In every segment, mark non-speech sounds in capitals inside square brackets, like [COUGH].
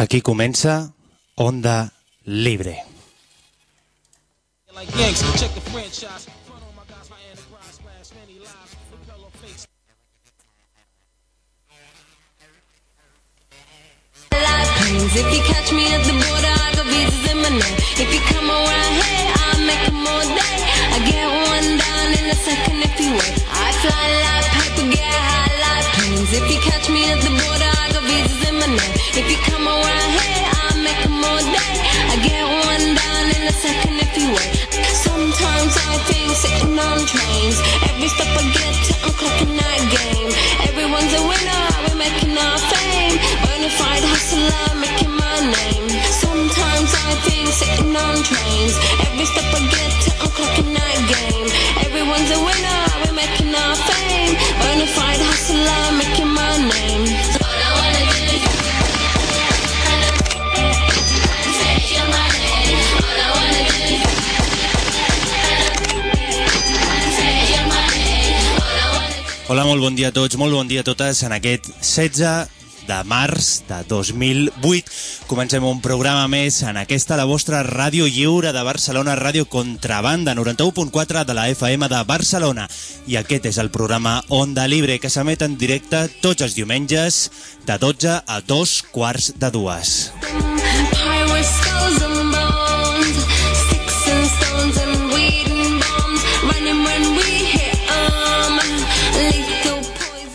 Aquí comença Onda Libre. If you catch me at the border, I got visas in my name. If you come around here, I'll make them all day. I get one down in a second if you wait. I fly like paper, get. If you catch me at the border, I got visas in my name. If you come around here, I'll make them all day. I get one down in a second if you wait. Sometimes I think sitting on trains. Every step I get to, I'm clocking that game. Everyone's a winner, we're making our fame. Bonafide hustler, making my name. Sometimes I think sitting on trains. Every step I get to, I'm clocking that game. Everyone's a winner, my name. I do your Hola, molt bon dia a tots, molt bon dia a totes. En aquest 16 de març de 2008 comencem un programa més en aquesta, la vostra ràdio lliure de Barcelona, ràdio Contrabanda, 91.4 de la FM de Barcelona. I aquest és el programa Onda Libre, que s'emet en directe tots els diumenges de 12 a 2 quarts de dues. Pirate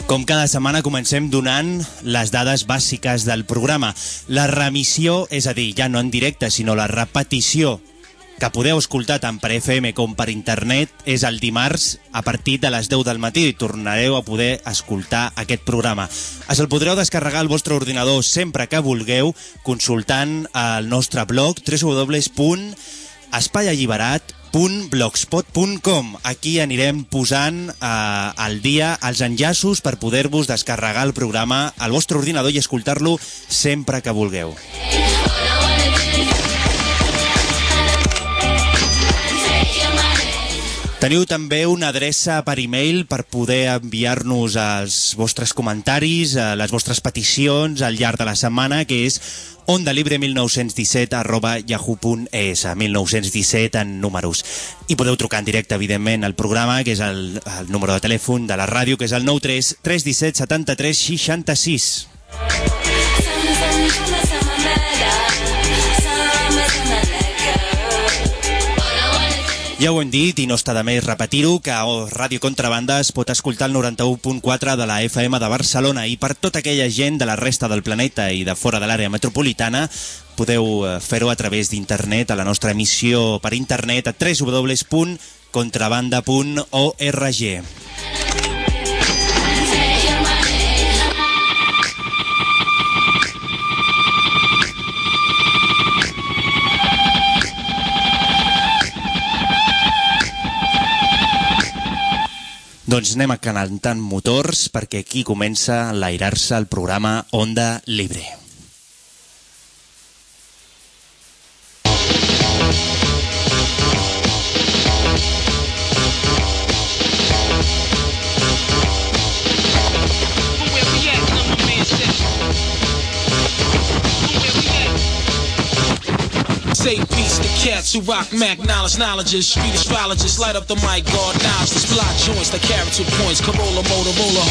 Com cada setmana comencem donant les dades bàsiques del programa. La remissió, és a dir, ja no en directe, sinó la repetició que podeu escoltar tant per FM com per internet és el dimarts a partir de les 10 del matí i tornareu a poder escoltar aquest programa. Es el podreu descarregar al vostre ordinador sempre que vulgueu consultant el nostre blog www.espaialliberat.blogspot.com Aquí anirem posant eh, al dia els enllaços per poder-vos descarregar el programa al vostre ordinador i escoltar-lo sempre que vulgueu. Teniu també una adreça per e-mail per poder enviar-nos els vostres comentaris, eh, les vostres peticions al llarg de la setmana, que és ondalibre1917 arroba yahoo.es 1917 en números. I podeu trucar en directe, evidentment, al programa, que és el, el número de telèfon de la ràdio, que és el 93 317 73 66. Ja ho hem dit i no està de més repetir-ho, que a Ràdio Contrabanda es pot escoltar el 91.4 de la FM de Barcelona i per tota aquella gent de la resta del planeta i de fora de l'àrea metropolitana podeu eh, fer-ho a través d'internet, a la nostra emissió per internet a www.contrabanda.org. Doncs anem a calentant motors perquè aquí comença a enlairar-se el programa Onda Libre. Say cats who rock Mac knowledge, knowledges, street astrologists, light up the mic, guard knowledge, fly joints like character points, Corolla, Motorola,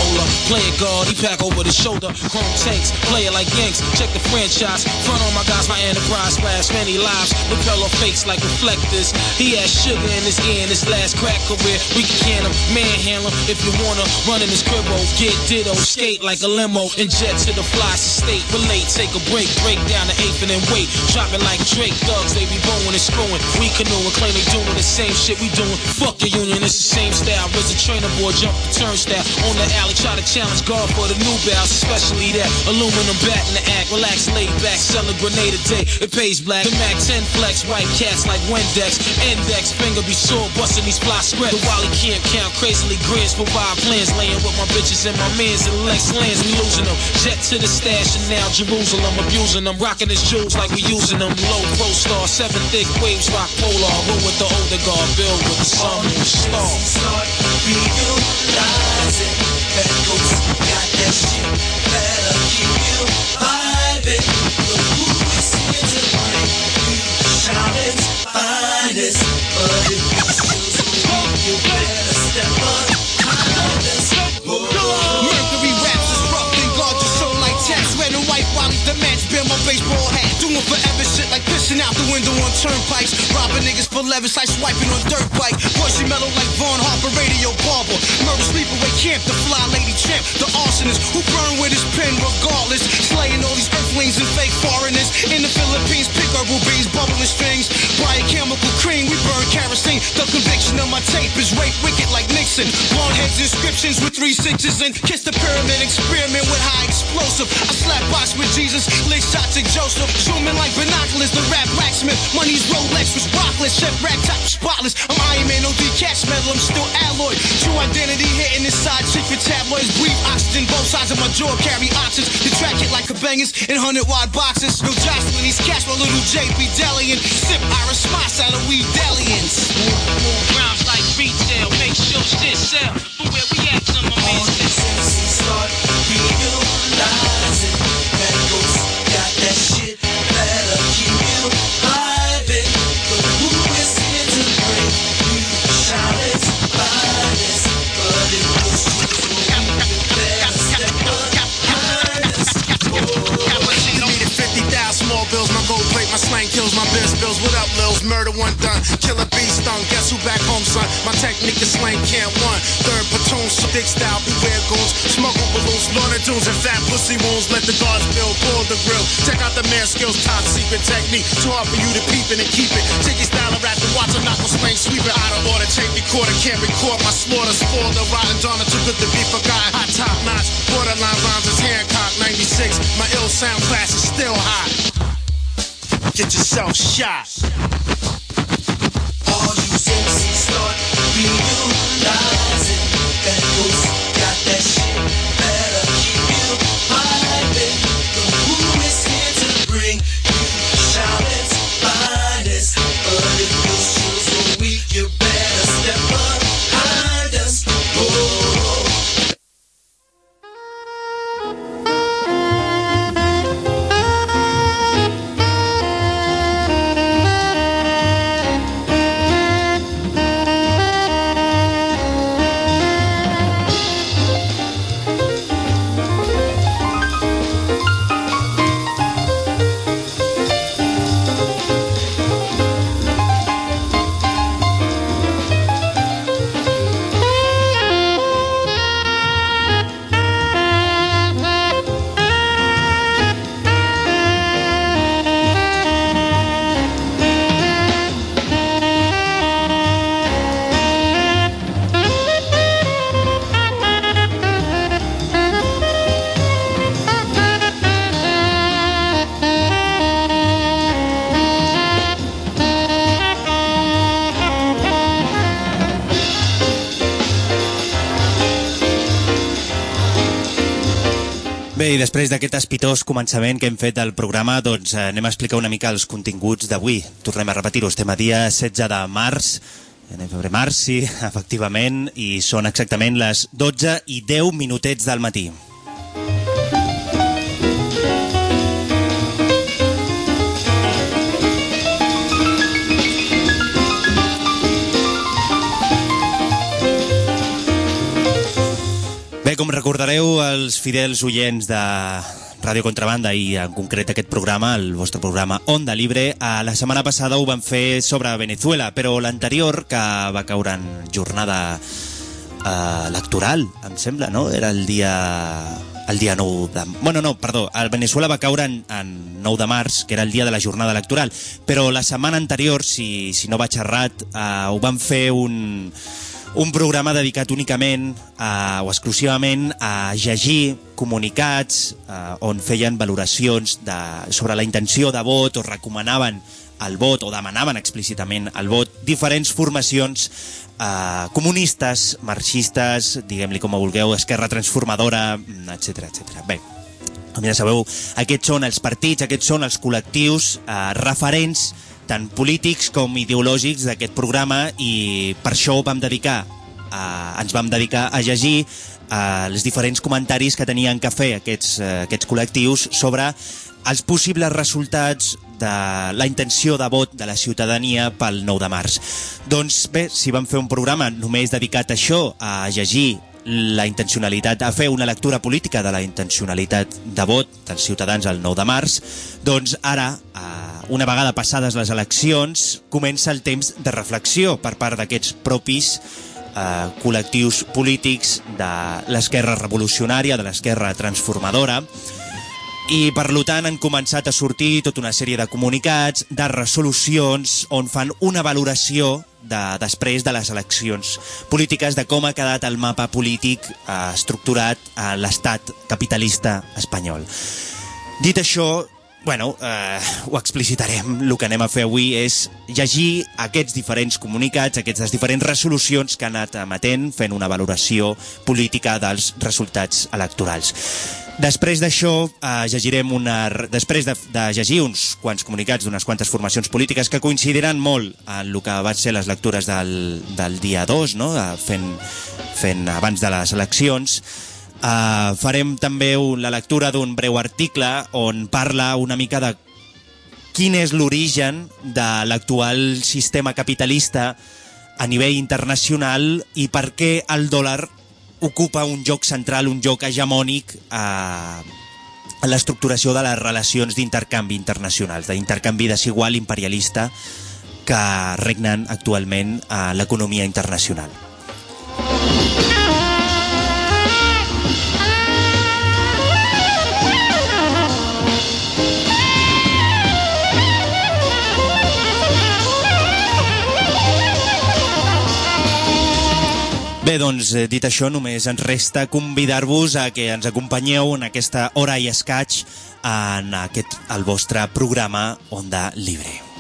play it guard, he pack over the shoulder, chrome tanks, play it like Yanks, check the franchise, front on my guys, my enterprise, splash many lives, off fakes like reflectors, he has sugar in his ear in his last crack career, we can can him, manhandle him, if you wanna, run in his cribbo, get ditto, skate like a limo, and jet to the fly state, relate, take a break, break down the eighth and then wait, drop it like Drake, thugs, they be bowing and screwing, we canoeing, claim they doing the same shit we doing, fuck your union, it's the same style, raise a trainer boy, jump the turnstile, on the alley, try to challenge God for the new bounce, especially that. Aluminum bat in the act, relax, laid back, sell a grenade a day, it pays black, the Mac 10 flex, white cats like Windex, index, finger be sore, busting these fly spread, the Wally can't count, crazily grins, provide plans, laying with my bitches and my mans and Lex lands, we losing them, jet to the stash and now Jerusalem, abusing them, rocking his jewels like we using them, low pro star, seven thick Waves rock polar. Who with the older guard build with the sun and star? Start realizing that ghosts got that shit. Better keep you vibing. Look who we seeing tonight. We shining finest, but if you choose me, you better step up. Let's go. That match bear my baseball hat. Doing forever shit like pissing out the window on turnpikes. Robbing niggas for levis, like swiping on dirt bike. Voice mellow like Vaughn Harper, radio barber. Murder sleepaway camp, the fly lady champ. The arsonist who burn with his pen regardless. Slaying all these earthlings and fake foreigners. In the Philippines, pick herbal beans, bubbling strings. Like Nixon. Heads inscriptions with three sixes and kiss the pyramid experiment with high explosive. I slap box with Jesus, lick shots at Joseph. Zooming like binoculars, the rap blacksmith. Money's Rolex was rockless, chef rack top spotless. I'm Iron Man, no decast metal, I'm still alloy. True identity hitting inside secret tabloids. Breathe oxygen, both sides of my jaw carry options. The track it like a bangers in 100 wide boxes. No jostling these cats, my little JP Delian. Sip Irish spots out of weed dalliance. Rhymes like retail, show this out. But where we at, some amazing. One done, killer bee stung. Guess who back home, son? My technique is slang can't one. Third platoon, stick style, beware goons. Smuggle balloons, slaughter dunes, and fat pussy wounds. Let the guards build, pull the grill. Check out the man skills, top secret technique. Too hard for you to peep it and keep it. Jiggy style of rap, the watch, I'm not gonna slang, sweep it out of order. Tape recorder, can't record my slaughter. Spoil the rotten donna, too good to be forgotten. Hot top notch, borderline rhymes is Hancock 96. My ill sound class is still hot. Get yourself shot you love. Bé, i després d'aquest espitós començament que hem fet del programa, doncs eh, anem a explicar una mica els continguts d'avui. Tornem a repetir-ho, estem a dia 16 de març, anem febrer març, sí, [LAUGHS] efectivament, i són exactament les 12 i 10 minutets del matí. Com recordareu els fidels oients de Ràdio Contrabanda i en concret aquest programa, el vostre programa Onda Libre, a la setmana passada ho van fer sobre Venezuela, però l'anterior, que va caure en jornada eh, electoral, em sembla, no? Era el dia el dia 9 de... Bueno, no, perdó, el Venezuela va caure en, en 9 de març, que era el dia de la jornada electoral, però la setmana anterior, si, si no vaig errat, eh, ho van fer un, un programa dedicat únicament a, o exclusivament a llegir comunicats eh, on feien valoracions de, sobre la intenció de vot o recomanaven el vot o demanaven explícitament el vot diferents formacions eh, comunistes, marxistes, diguem-li com a vulgueu, esquerra transformadora, etc etc. Bé, com ja sabeu, aquests són els partits, aquests són els col·lectius eh, referents tant polítics com ideològics d'aquest programa i per això vam dedicar, eh, ens vam dedicar a llegir eh, els diferents comentaris que tenien que fer aquests, eh, aquests col·lectius sobre els possibles resultats de la intenció de vot de la ciutadania pel 9 de març. Doncs bé, si vam fer un programa només dedicat a això, a llegir la intencionalitat, a fer una lectura política de la intencionalitat de vot dels ciutadans el 9 de març, doncs ara, eh, una vegada passades les eleccions, comença el temps de reflexió per part d'aquests propis eh, col·lectius polítics de l'esquerra revolucionària, de l'esquerra transformadora, i per tant han començat a sortir tota una sèrie de comunicats, de resolucions, on fan una valoració de, després de les eleccions polítiques de com ha quedat el mapa polític eh, estructurat a l'estat capitalista espanyol. Dit això, bueno, eh, ho explicitarem. El que anem a fer avui és llegir aquests diferents comunicats, aquestes diferents resolucions que han anat emetent, fent una valoració política dels resultats electorals. Després d'això, eh, llegirem una... Després de, de llegir uns quants comunicats d'unes quantes formacions polítiques que coincidiran molt en el que van ser les lectures del, del dia 2, no? Fent, fent abans de les eleccions, eh, farem també un, la lectura d'un breu article on parla una mica de quin és l'origen de l'actual sistema capitalista a nivell internacional i per què el dòlar ocupa un lloc central, un lloc hegemònic a, a l'estructuració de les relacions d'intercanvi internacionals, d'intercanvi desigual imperialista que regnen actualment a l'economia internacional. Bé, doncs, eh, dit això, només ens resta convidar-vos a que ens acompanyeu en aquesta hora i escaig en aquest, el vostre programa Onda Libre.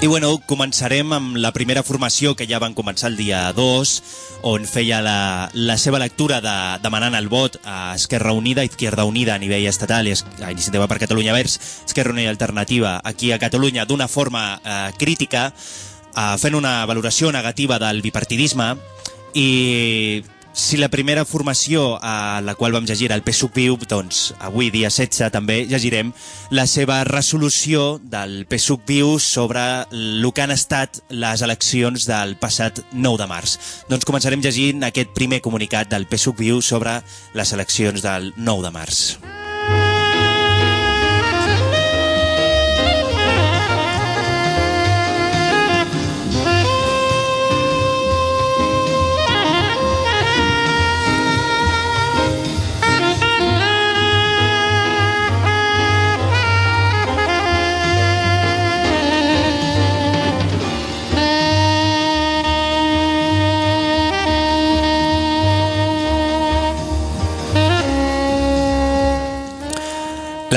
I bueno, començarem amb la primera formació que ja van començar el dia 2, on feia la, la seva lectura de, demanant el vot a Esquerra Unida, Izquierda Unida a nivell estatal i a Iniciativa per Catalunya Verds, Esquerra Unida Alternativa aquí a Catalunya d'una forma eh, crítica, eh, fent una valoració negativa del bipartidisme i si la primera formació a la qual vam llegir el PSUC Viu, doncs avui, dia 16, també llegirem la seva resolució del PSUC Viu sobre el que han estat les eleccions del passat 9 de març. Doncs començarem llegint aquest primer comunicat del PSUC Viu sobre les eleccions del 9 de març.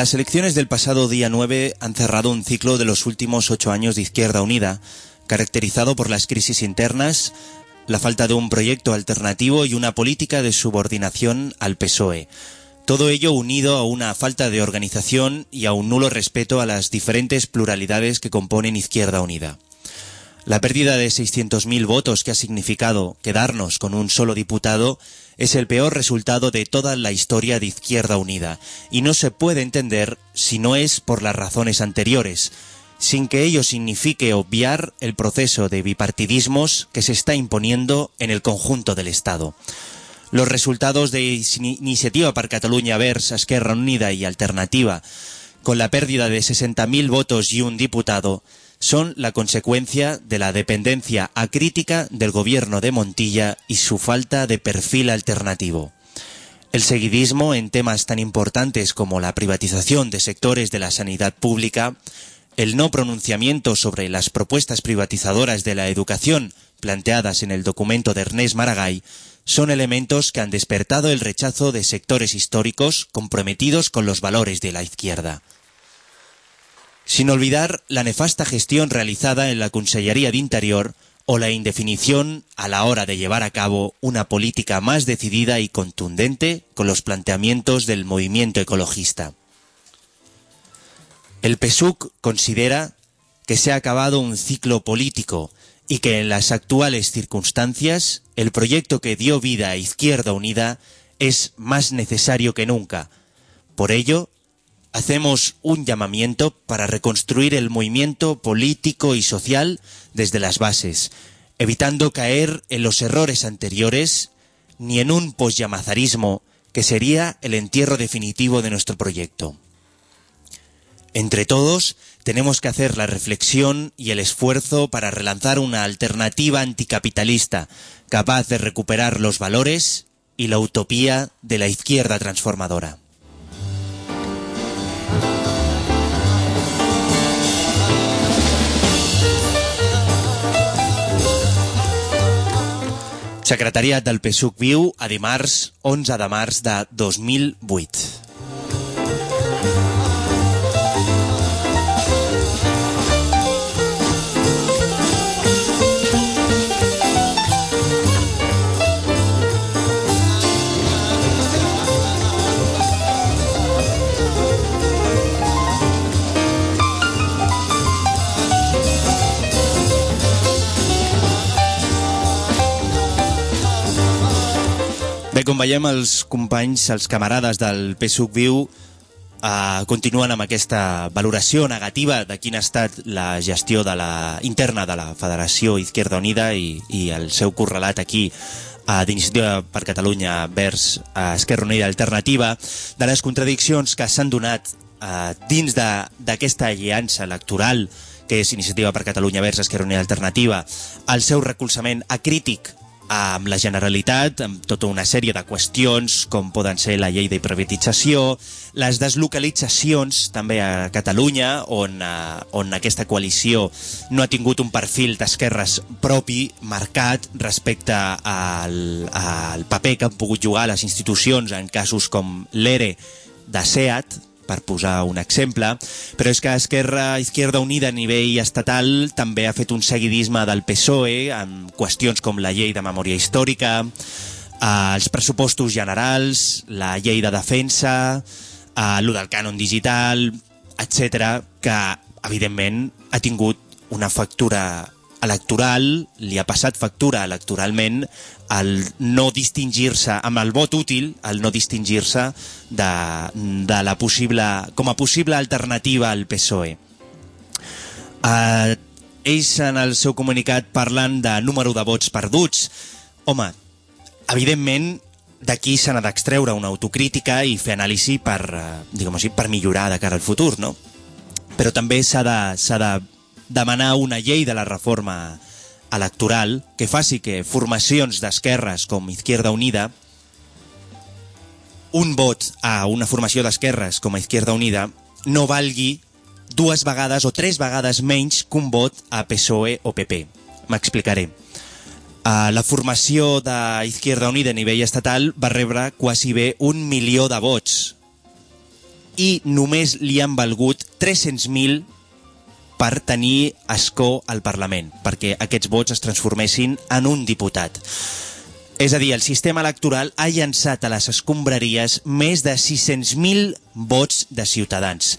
Las elecciones del pasado día 9 han cerrado un ciclo de los últimos ocho años de Izquierda Unida, caracterizado por las crisis internas, la falta de un proyecto alternativo y una política de subordinación al PSOE. Todo ello unido a una falta de organización y a un nulo respeto a las diferentes pluralidades que componen Izquierda Unida. La pérdida de 600.000 votos que ha significado quedarnos con un solo diputado es el peor resultado de toda la historia de Izquierda Unida y no se puede entender si no es por las razones anteriores, sin que ello signifique obviar el proceso de bipartidismos que se está imponiendo en el conjunto del Estado. Los resultados de Ini- Iniciativa per Catalunya Verds, Esquerra Unida y Alternativa, con la pérdida de 60.000 votos y un diputado, son la consecuencia de la dependencia acrítica del gobierno de Montilla y su falta de perfil alternativo. El seguidismo en temas tan importantes como la privatización de sectores de la sanidad pública, el no pronunciamiento sobre las propuestas privatizadoras de la educación planteadas en el documento de Ernest Maragall, son elementos que han despertado el rechazo de sectores históricos comprometidos con los valores de la izquierda. Sin olvidar la nefasta gestión realizada en la Consellería de Interior, o la indefinición a la hora de llevar a cabo una política más decidida y contundente con los planteamientos del movimiento ecologista. El PSUC considera que se ha acabado un ciclo político y que en las actuales circunstancias el proyecto que dio vida a Izquierda Unida es más necesario que nunca. Por ello, hacemos un llamamiento para reconstruir el movimiento político y social desde las bases, evitando caer en los errores anteriores ni en un posllamazarismo que sería el entierro definitivo de nuestro proyecto. Entre todos, tenemos que hacer la reflexión y el esfuerzo para relanzar una alternativa anticapitalista capaz de recuperar los valores y la utopía de la izquierda transformadora. Secretariat del PSUC Viu a dimarts 11 de març de 2008. Bé, com veiem, els companys, els camarades del PSUC Viu eh, continuen amb aquesta valoració negativa de quina ha estat la gestió de la, interna de la Federació Izquierda Unida i, i el seu correlat aquí a d'Iniciativa per Catalunya vers a Esquerra Unida Alternativa, de les contradiccions que s'han donat eh, dins d'aquesta aliança electoral que és Iniciativa per Catalunya vers Esquerra Unida Alternativa, el seu recolzament acrític amb la Generalitat, amb tota una sèrie de qüestions, com poden ser la llei de privatització, les deslocalitzacions també a Catalunya, on, eh, on aquesta coalició no ha tingut un perfil d'esquerres propi, marcat, respecte al, al paper que han pogut jugar les institucions en casos com l'ERE de SEAT, per posar un exemple, però és que Esquerra Izquierda Unida a nivell estatal també ha fet un seguidisme del PSOE amb qüestions com la llei de memòria històrica, eh, els pressupostos generals, la llei de defensa, eh, lo del cànon digital, etc que evidentment ha tingut una factura electoral, li ha passat factura electoralment el no distingir-se amb el vot útil, el no distingir-se de, de la possible, com a possible alternativa al PSOE. Uh, ells en el seu comunicat parlen de número de vots perduts. Home, evidentment d'aquí se n'ha d'extreure una autocrítica i fer anàlisi per, eh, així, per millorar de cara al futur, no? Però també s'ha de, de demanar una llei de la reforma electoral que faci que formacions d'esquerres com Izquierda Unida un vot a una formació d'esquerres com a Izquierda Unida no valgui dues vegades o tres vegades menys que un vot a PSOE o PP. M'explicaré. Uh, la formació d'Izquierda Unida a nivell estatal va rebre quasi bé un milió de vots i només li han valgut 300.000 per tenir escó al Parlament, perquè aquests vots es transformessin en un diputat. És a dir, el sistema electoral ha llançat a les escombraries més de 600.000 vots de ciutadans.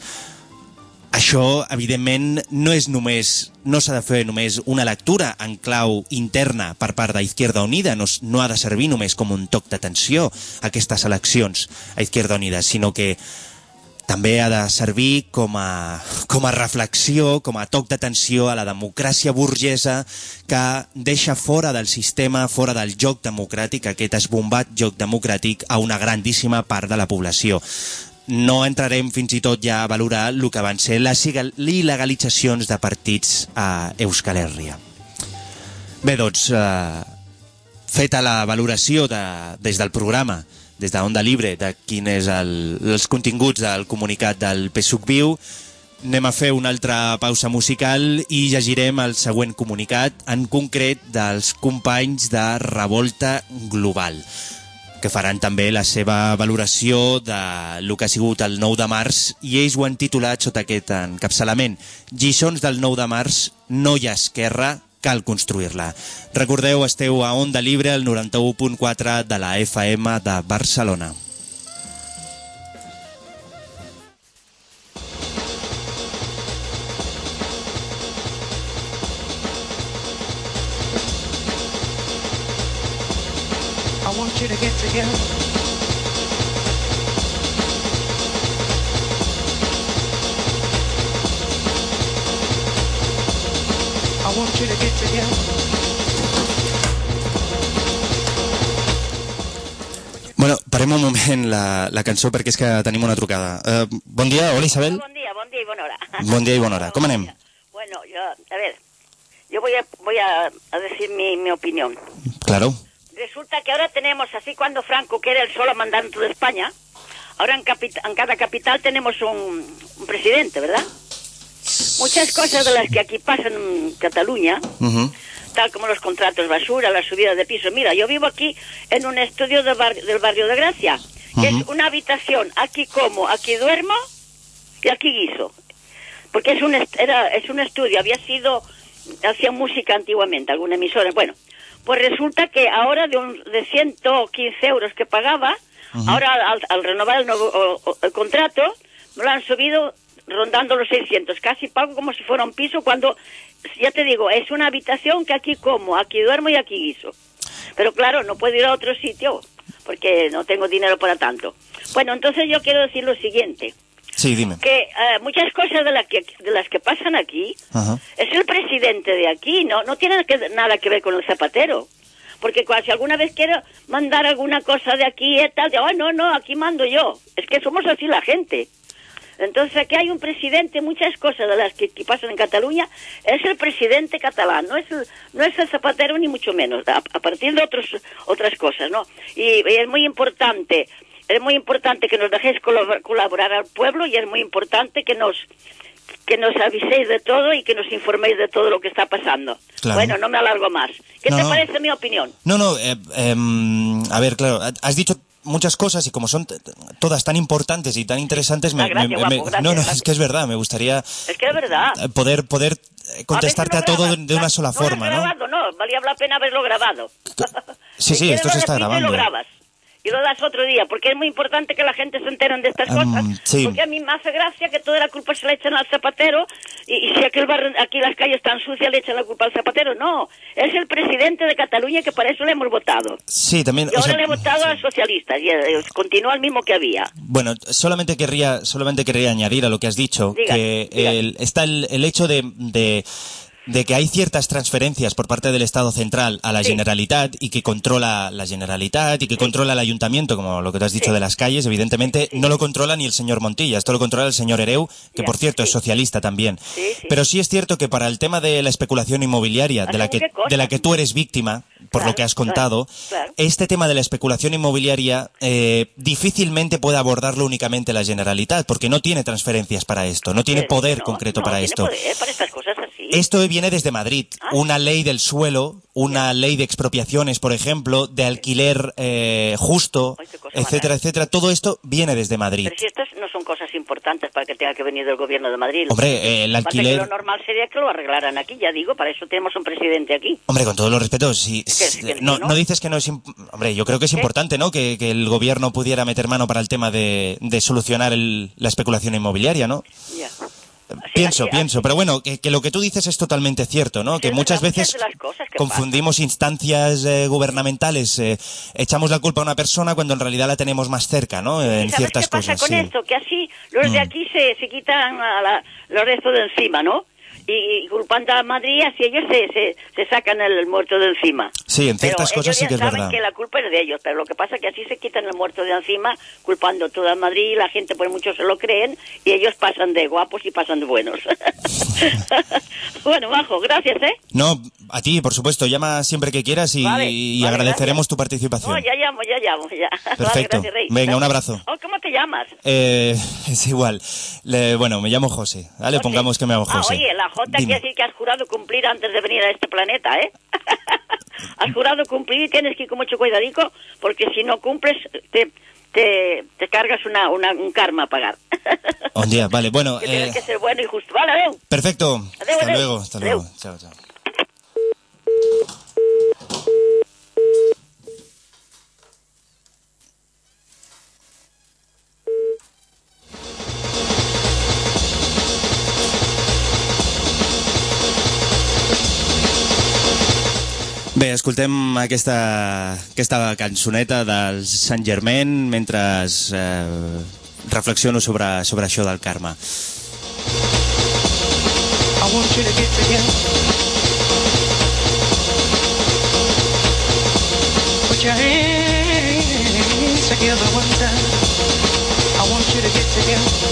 Això, evidentment, no és només, no s'ha de fer només una lectura en clau interna per part d'Izquierda Unida, no, no ha de servir només com un toc d'atenció aquestes eleccions a Izquierda Unida, sinó que també ha de servir com a, com a reflexió, com a toc d'atenció a la democràcia burgesa que deixa fora del sistema, fora del joc democràtic, aquest esbombat joc democràtic a una grandíssima part de la població. No entrarem fins i tot ja a valorar el que van ser les il·legalitzacions de partits a Euskal Herria. Bé, doncs, eh, feta la valoració de, des del programa, des de Onda Libre, de quin és el, els continguts del comunicat del PSUC Viu, anem a fer una altra pausa musical i llegirem el següent comunicat, en concret dels companys de Revolta Global que faran també la seva valoració de lo que ha sigut el 9 de març i ells ho han titulat sota aquest encapçalament. Lliçons del 9 de març, no hi ha esquerra cal construir-la. Recordeu, esteu a Onda Libre, el 91.4 de la FM de Barcelona. I want you to get together. Want you to get together. Bueno, parem un moment la, la cançó perquè és que tenim una trucada. Uh, bon dia, hola Isabel. Buen día, buen día y buena hora. Bon dia i bona hora. Com anem? Bueno, yo, a ver, yo voy a, voy a, a decir mi, mi opinión. Claro. Resulta que ahora tenemos, así cuando Franco, que era el solo mandante de España, ahora en, capit- en cada capital tenemos un, un presidente, ¿verdad? Muchas cosas de las que aquí pasan en Cataluña, Uh tal como los contratos basura, la subida de piso. Mira, yo vivo aquí en un estudio de bar- del barrio de Gracia, que es una habitación, aquí como, aquí duermo y aquí guiso. Porque es un, est- era, es un estudio, había sido, hacía música antiguamente, alguna emisora. Bueno, pues resulta que ahora de, un, de 115 euros que pagaba, ahora al, al renovar el, nuevo, o- o- el contrato, me lo han subido rondando los 600. Casi pago como si fuera un piso cuando, ya te digo, es una habitación que aquí como, aquí duermo y aquí guiso. Pero claro, no puedo ir a otro sitio porque no tengo dinero para tanto. Bueno, entonces yo quiero decir lo siguiente Sí, dime. que eh, muchas cosas de, la que, de las que pasan aquí Ajá. es el presidente de aquí, no no tiene que- nada que ver con el zapatero. Porque si alguna vez quiero mandar alguna cosa de aquí y tal, digo, "Ay, no, no, aquí mando yo. Es que somos así la gente. Entonces aquí hay un presidente, muchas cosas de las que, que pasan en Cataluña, es el presidente catalán, no es el, no es el zapatero ni mucho menos, a, a partir de otros, otras cosas, ¿no? Y, y es muy importante, es muy importante que nos dejéis colab- colaborar al pueblo y es muy importante que nos que nos aviséis de todo y que nos informéis de todo lo que está pasando. Claro. Bueno, no me alargo más. ¿Qué No, te no. parece mi opinión? No, no, eh, em, a ver, claro, has dicho muchas cosas y como son todas tan importantes y tan interesantes, me, gracias, me- guapo, me- gracias, no, no, gracias. es que es verdad, me gustaría Es que es verdad. eh, poder poder contestarte a, no todo de, grabas, de una sola no forma, ¿no? grabado, no, valía la pena haberlo grabado. Sí, sí, [LAUGHS] esto se está grabando. lo grabas. Y lo das otro día, porque es muy importante que la gente se enteren de estas Em, cosas. sí. Porque a mí me hace gracia que toda la culpa se la echan al zapatero y, y si aquí, el barrio- aquí las calles están sucias le echan la culpa al zapatero. No, es el presidente de Cataluña que para eso le hemos votado. Sí, también. Y o ahora sea, le he votado a los socialistas y eh, continúa el mismo que había. Bueno, solamente querría, solamente querría añadir a lo que has dicho que el- está el, el hecho de, de, de que hay ciertas transferencias por parte del Estado central a la Sí. Generalitat y que controla la Generalitat y que controla el ayuntamiento, como lo que te has dicho Sí. de las calles, evidentemente no lo controla ni el señor Montilla, esto lo controla el señor Ereu, que por cierto es socialista también. Pero sí es cierto que para el tema de la especulación inmobiliaria, de la, que, de la que tú eres víctima, por Claro, lo que has contado, claro. este tema de la especulación inmobiliaria eh, difícilmente puede abordarlo únicamente la Generalitat, porque no tiene transferencias para esto, no tiene Eh, poder no, concreto no para tiene esto. poder para estas cosas así. Esto viene desde Madrid, Ah. una ley del suelo, una ley de expropiaciones, por ejemplo, de alquiler eh, justo, Ay, etcétera, etcétera. Todo esto viene desde Madrid. Pero si estas no son cosas importantes para que tenga que venir del gobierno de Madrid. Hombre, eh, el alquiler... lo normal sería que lo arreglaran aquí, ya digo, para eso tenemos un presidente aquí. Hombre, con todo los respetos, si, Es que- es que no, no. no dices que no es... imp- Hombre, yo creo que es ¿Qué? importante, ¿no? Que, que el gobierno pudiera meter mano para el tema de, de solucionar el- la especulación inmobiliaria, ¿no? Ya. Pienso, pienso. Pero bueno, que, que lo que tú dices es totalmente cierto, ¿no? Sí, que muchas veces de las cosas que confundimos instancias eh, gubernamentales, eh, echamos la culpa a una persona cuando en realidad la tenemos más cerca, ¿no? Eh, en ¿Y ¿Sabes ciertas qué pasa cosas. con sí. esto? Que así los de Mm. aquí se, se quitan a la, los restos de encima, ¿no? Y, y culpando a Madrid, así ellos se, se, se sacan el muerto de encima. Sí, en ciertas pero cosas ellos sí que es saben verdad. que la culpa es de ellos, pero lo que pasa es que así se quitan el muerto de encima, culpando toda Madrid, y la gente pues muchos se lo creen, y ellos pasan de guapos y pasan de buenos. [LAUGHS] [LAUGHS] bueno, Bajo, gracias, ¿eh? No, a ti, por supuesto, llama siempre que quieras y, Vale, y vale, agradeceremos gracias. tu participación. No, ya llamo, ya llamo, ya. [LAUGHS] Vale, Perfecto. gracias, Rey. Venga, un Gracias. abrazo. Oh, ¿Cómo te llamas? Eh, es igual. Le- bueno, me llamo José. Vale, José. pongamos que me llamo Ah, José. oye, la J quiere decir que has jurado cumplir antes de venir a este planeta, ¿eh? [LAUGHS] has jurado cumplir y tienes que ir con mucho cuidadico, porque si no cumples, te, te, te cargas una, una, un karma a pagar. Un día, vale, bueno. [LAUGHS] que eh, tienes que ser bueno y justo. Vale, adeu. Perfecto. Adeu, hasta adeu. luego, hasta luego. Chao, chao. Bé, escoltem aquesta, aquesta cançoneta del Sant Germain mentre eh, reflexiono sobre, sobre això del karma. I want you to get together. Put your hands together one time. I want you to get together.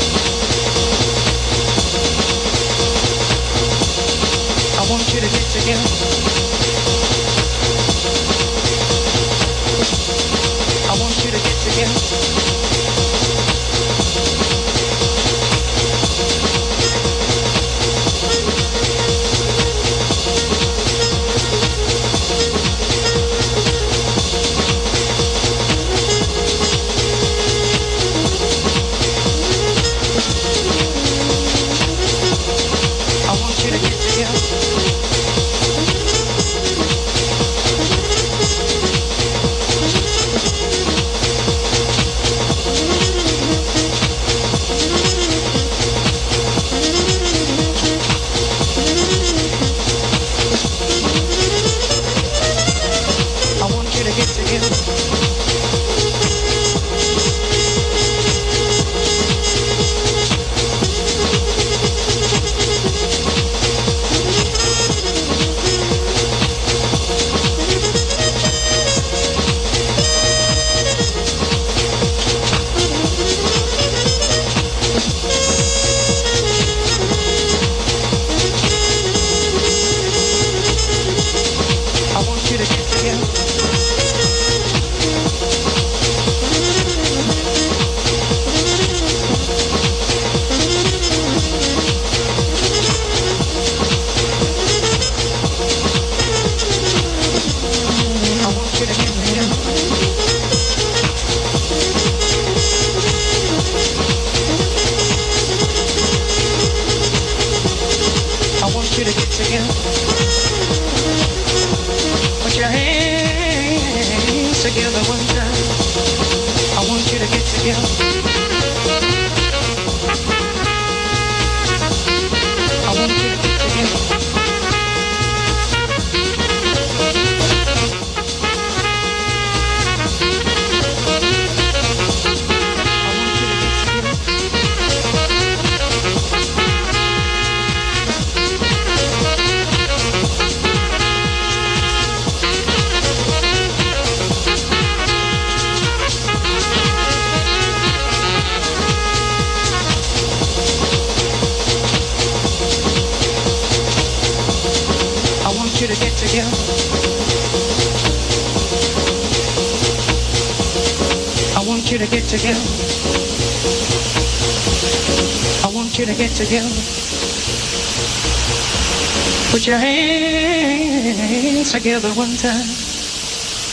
Your hands together one time.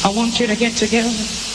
I want you to get together.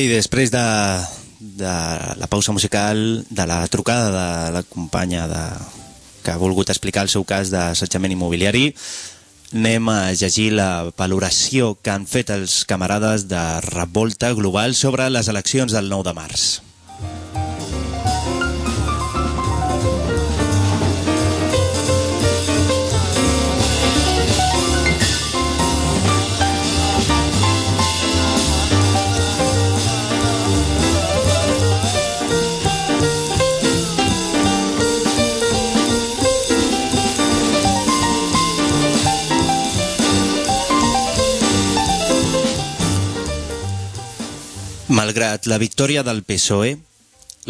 I després de, de la pausa musical, de la trucada de la companya de, que ha volgut explicar el seu cas d'assetjament immobiliari, anem a llegir la valoració que han fet els camarades de Revolta Global sobre les eleccions del 9 de març. Malgrat la victòria del PSOE,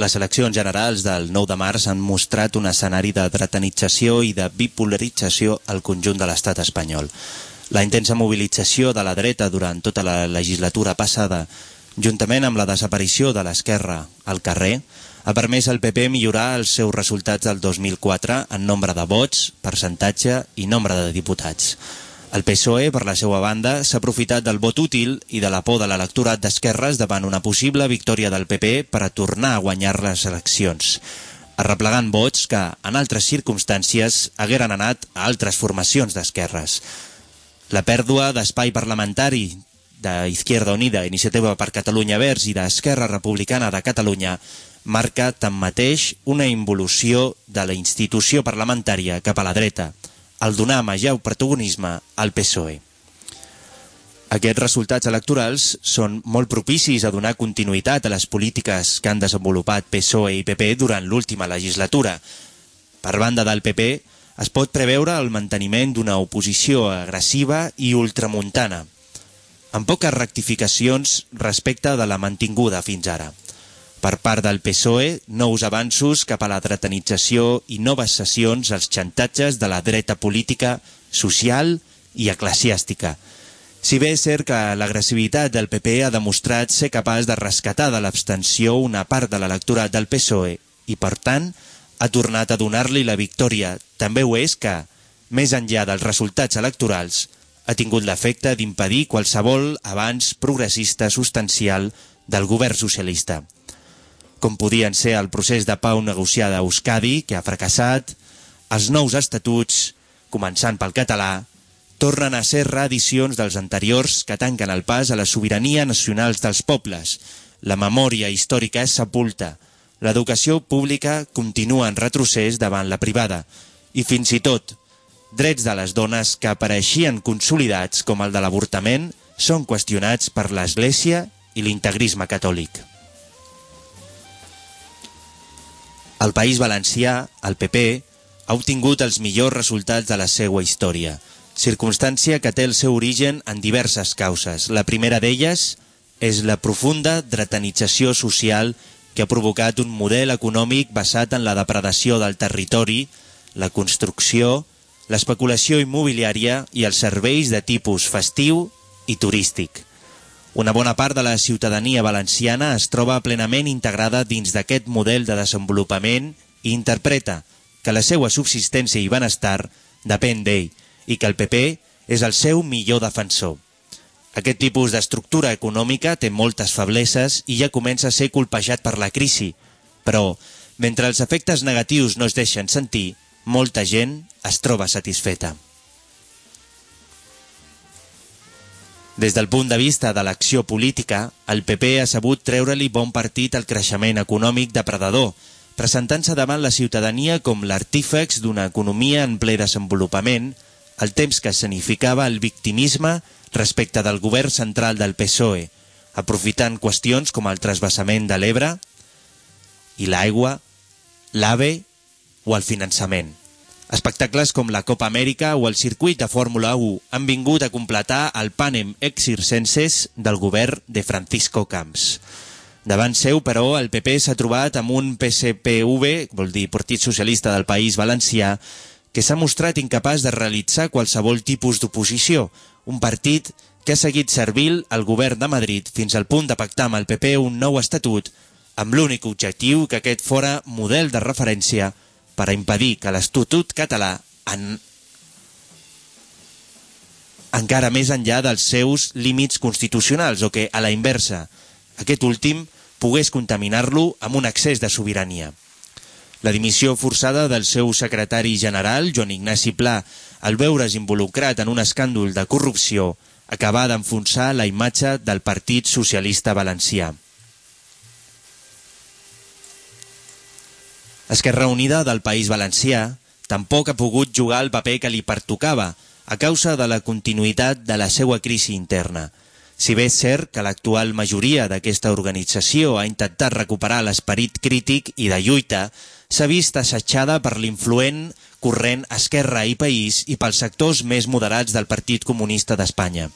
les eleccions generals del 9 de març han mostrat un escenari de dretanització i de bipolarització al conjunt de l'estat espanyol. La intensa mobilització de la dreta durant tota la legislatura passada, juntament amb la desaparició de l'esquerra al carrer, ha permès al PP millorar els seus resultats del 2004 en nombre de vots, percentatge i nombre de diputats. El PSOE, per la seva banda, s'ha aprofitat del vot útil i de la por de l'electorat d'esquerres davant una possible victòria del PP per a tornar a guanyar les eleccions, arreplegant vots que, en altres circumstàncies, hagueren anat a altres formacions d'esquerres. La pèrdua d'espai parlamentari d'Izquierda Unida, Iniciativa per Catalunya Verds i d'Esquerra Republicana de Catalunya marca, tanmateix, una involució de la institució parlamentària cap a la dreta, al donar major protagonisme al PSOE. Aquests resultats electorals són molt propicis a donar continuïtat a les polítiques que han desenvolupat PSOE i PP durant l'última legislatura. Per banda del PP, es pot preveure el manteniment d'una oposició agressiva i ultramuntana, amb poques rectificacions respecte de la mantinguda fins ara. Per part del PSOE, nous avanços cap a la dretanització i noves sessions als xantatges de la dreta política, social i eclesiàstica. Si bé és cert que l'agressivitat del PP ha demostrat ser capaç de rescatar de l'abstenció una part de l'electorat del PSOE i, per tant, ha tornat a donar-li la victòria, també ho és que, més enllà dels resultats electorals, ha tingut l'efecte d'impedir qualsevol avanç progressista substancial del govern socialista com podien ser el procés de pau negociada a Euskadi, que ha fracassat, els nous estatuts, començant pel català, tornen a ser reedicions dels anteriors que tanquen el pas a la sobirania nacionals dels pobles. La memòria històrica és sepulta. L'educació pública continua en retrocés davant la privada. I fins i tot, drets de les dones que apareixien consolidats com el de l'avortament són qüestionats per l'Església i l'integrisme catòlic. El País Valencià, el PP, ha obtingut els millors resultats de la seva història, circumstància que té el seu origen en diverses causes. La primera d'elles és la profunda dretanització social que ha provocat un model econòmic basat en la depredació del territori, la construcció, l'especulació immobiliària i els serveis de tipus festiu i turístic. Una bona part de la ciutadania valenciana es troba plenament integrada dins d'aquest model de desenvolupament i interpreta que la seva subsistència i benestar depèn d'ell i que el PP és el seu millor defensor. Aquest tipus d'estructura econòmica té moltes febleses i ja comença a ser colpejat per la crisi, però, mentre els efectes negatius no es deixen sentir, molta gent es troba satisfeta. Des del punt de vista de l'acció política, el PP ha sabut treure-li bon partit al creixement econòmic depredador, presentant-se davant la ciutadania com l'artífex d'una economia en ple desenvolupament, el temps que significava el victimisme respecte del govern central del PSOE, aprofitant qüestions com el trasbassament de l'Ebre i l'aigua, l'AVE o el finançament. Espectacles com la Copa Amèrica o el circuit de Fórmula 1 han vingut a completar el pànem exircenses del govern de Francisco Camps. Davant seu, però, el PP s'ha trobat amb un PSPV, vol dir Partit Socialista del País Valencià, que s'ha mostrat incapaç de realitzar qualsevol tipus d'oposició, un partit que ha seguit servil al govern de Madrid fins al punt de pactar amb el PP un nou estatut amb l'únic objectiu que aquest fora model de referència per a impedir que l'Estatut català en... encara més enllà dels seus límits constitucionals o que, a la inversa, aquest últim pogués contaminar-lo amb un excés de sobirania. La dimissió forçada del seu secretari general, Joan Ignasi Pla, al veure's involucrat en un escàndol de corrupció, acabà d'enfonsar la imatge del Partit Socialista Valencià. Esquerra Unida del País Valencià tampoc ha pogut jugar el paper que li pertocava a causa de la continuïtat de la seva crisi interna. Si bé és cert que l'actual majoria d'aquesta organització ha intentat recuperar l'esperit crític i de lluita, s'ha vist assetjada per l'influent corrent Esquerra i País i pels sectors més moderats del Partit Comunista d'Espanya,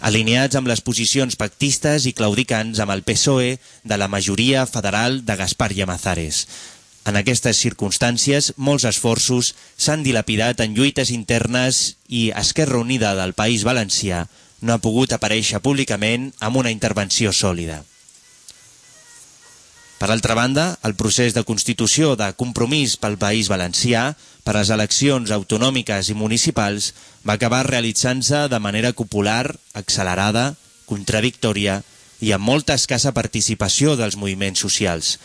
alineats amb les posicions pactistes i claudicants amb el PSOE de la majoria federal de Gaspar Llamazares. En aquestes circumstàncies, molts esforços s'han dilapidat en lluites internes i Esquerra Unida del País Valencià no ha pogut aparèixer públicament amb una intervenció sòlida. Per altra banda, el procés de constitució de compromís pel País Valencià per les eleccions autonòmiques i municipals va acabar realitzant-se de manera popular, accelerada, contradictòria i amb molta escassa participació dels moviments socials.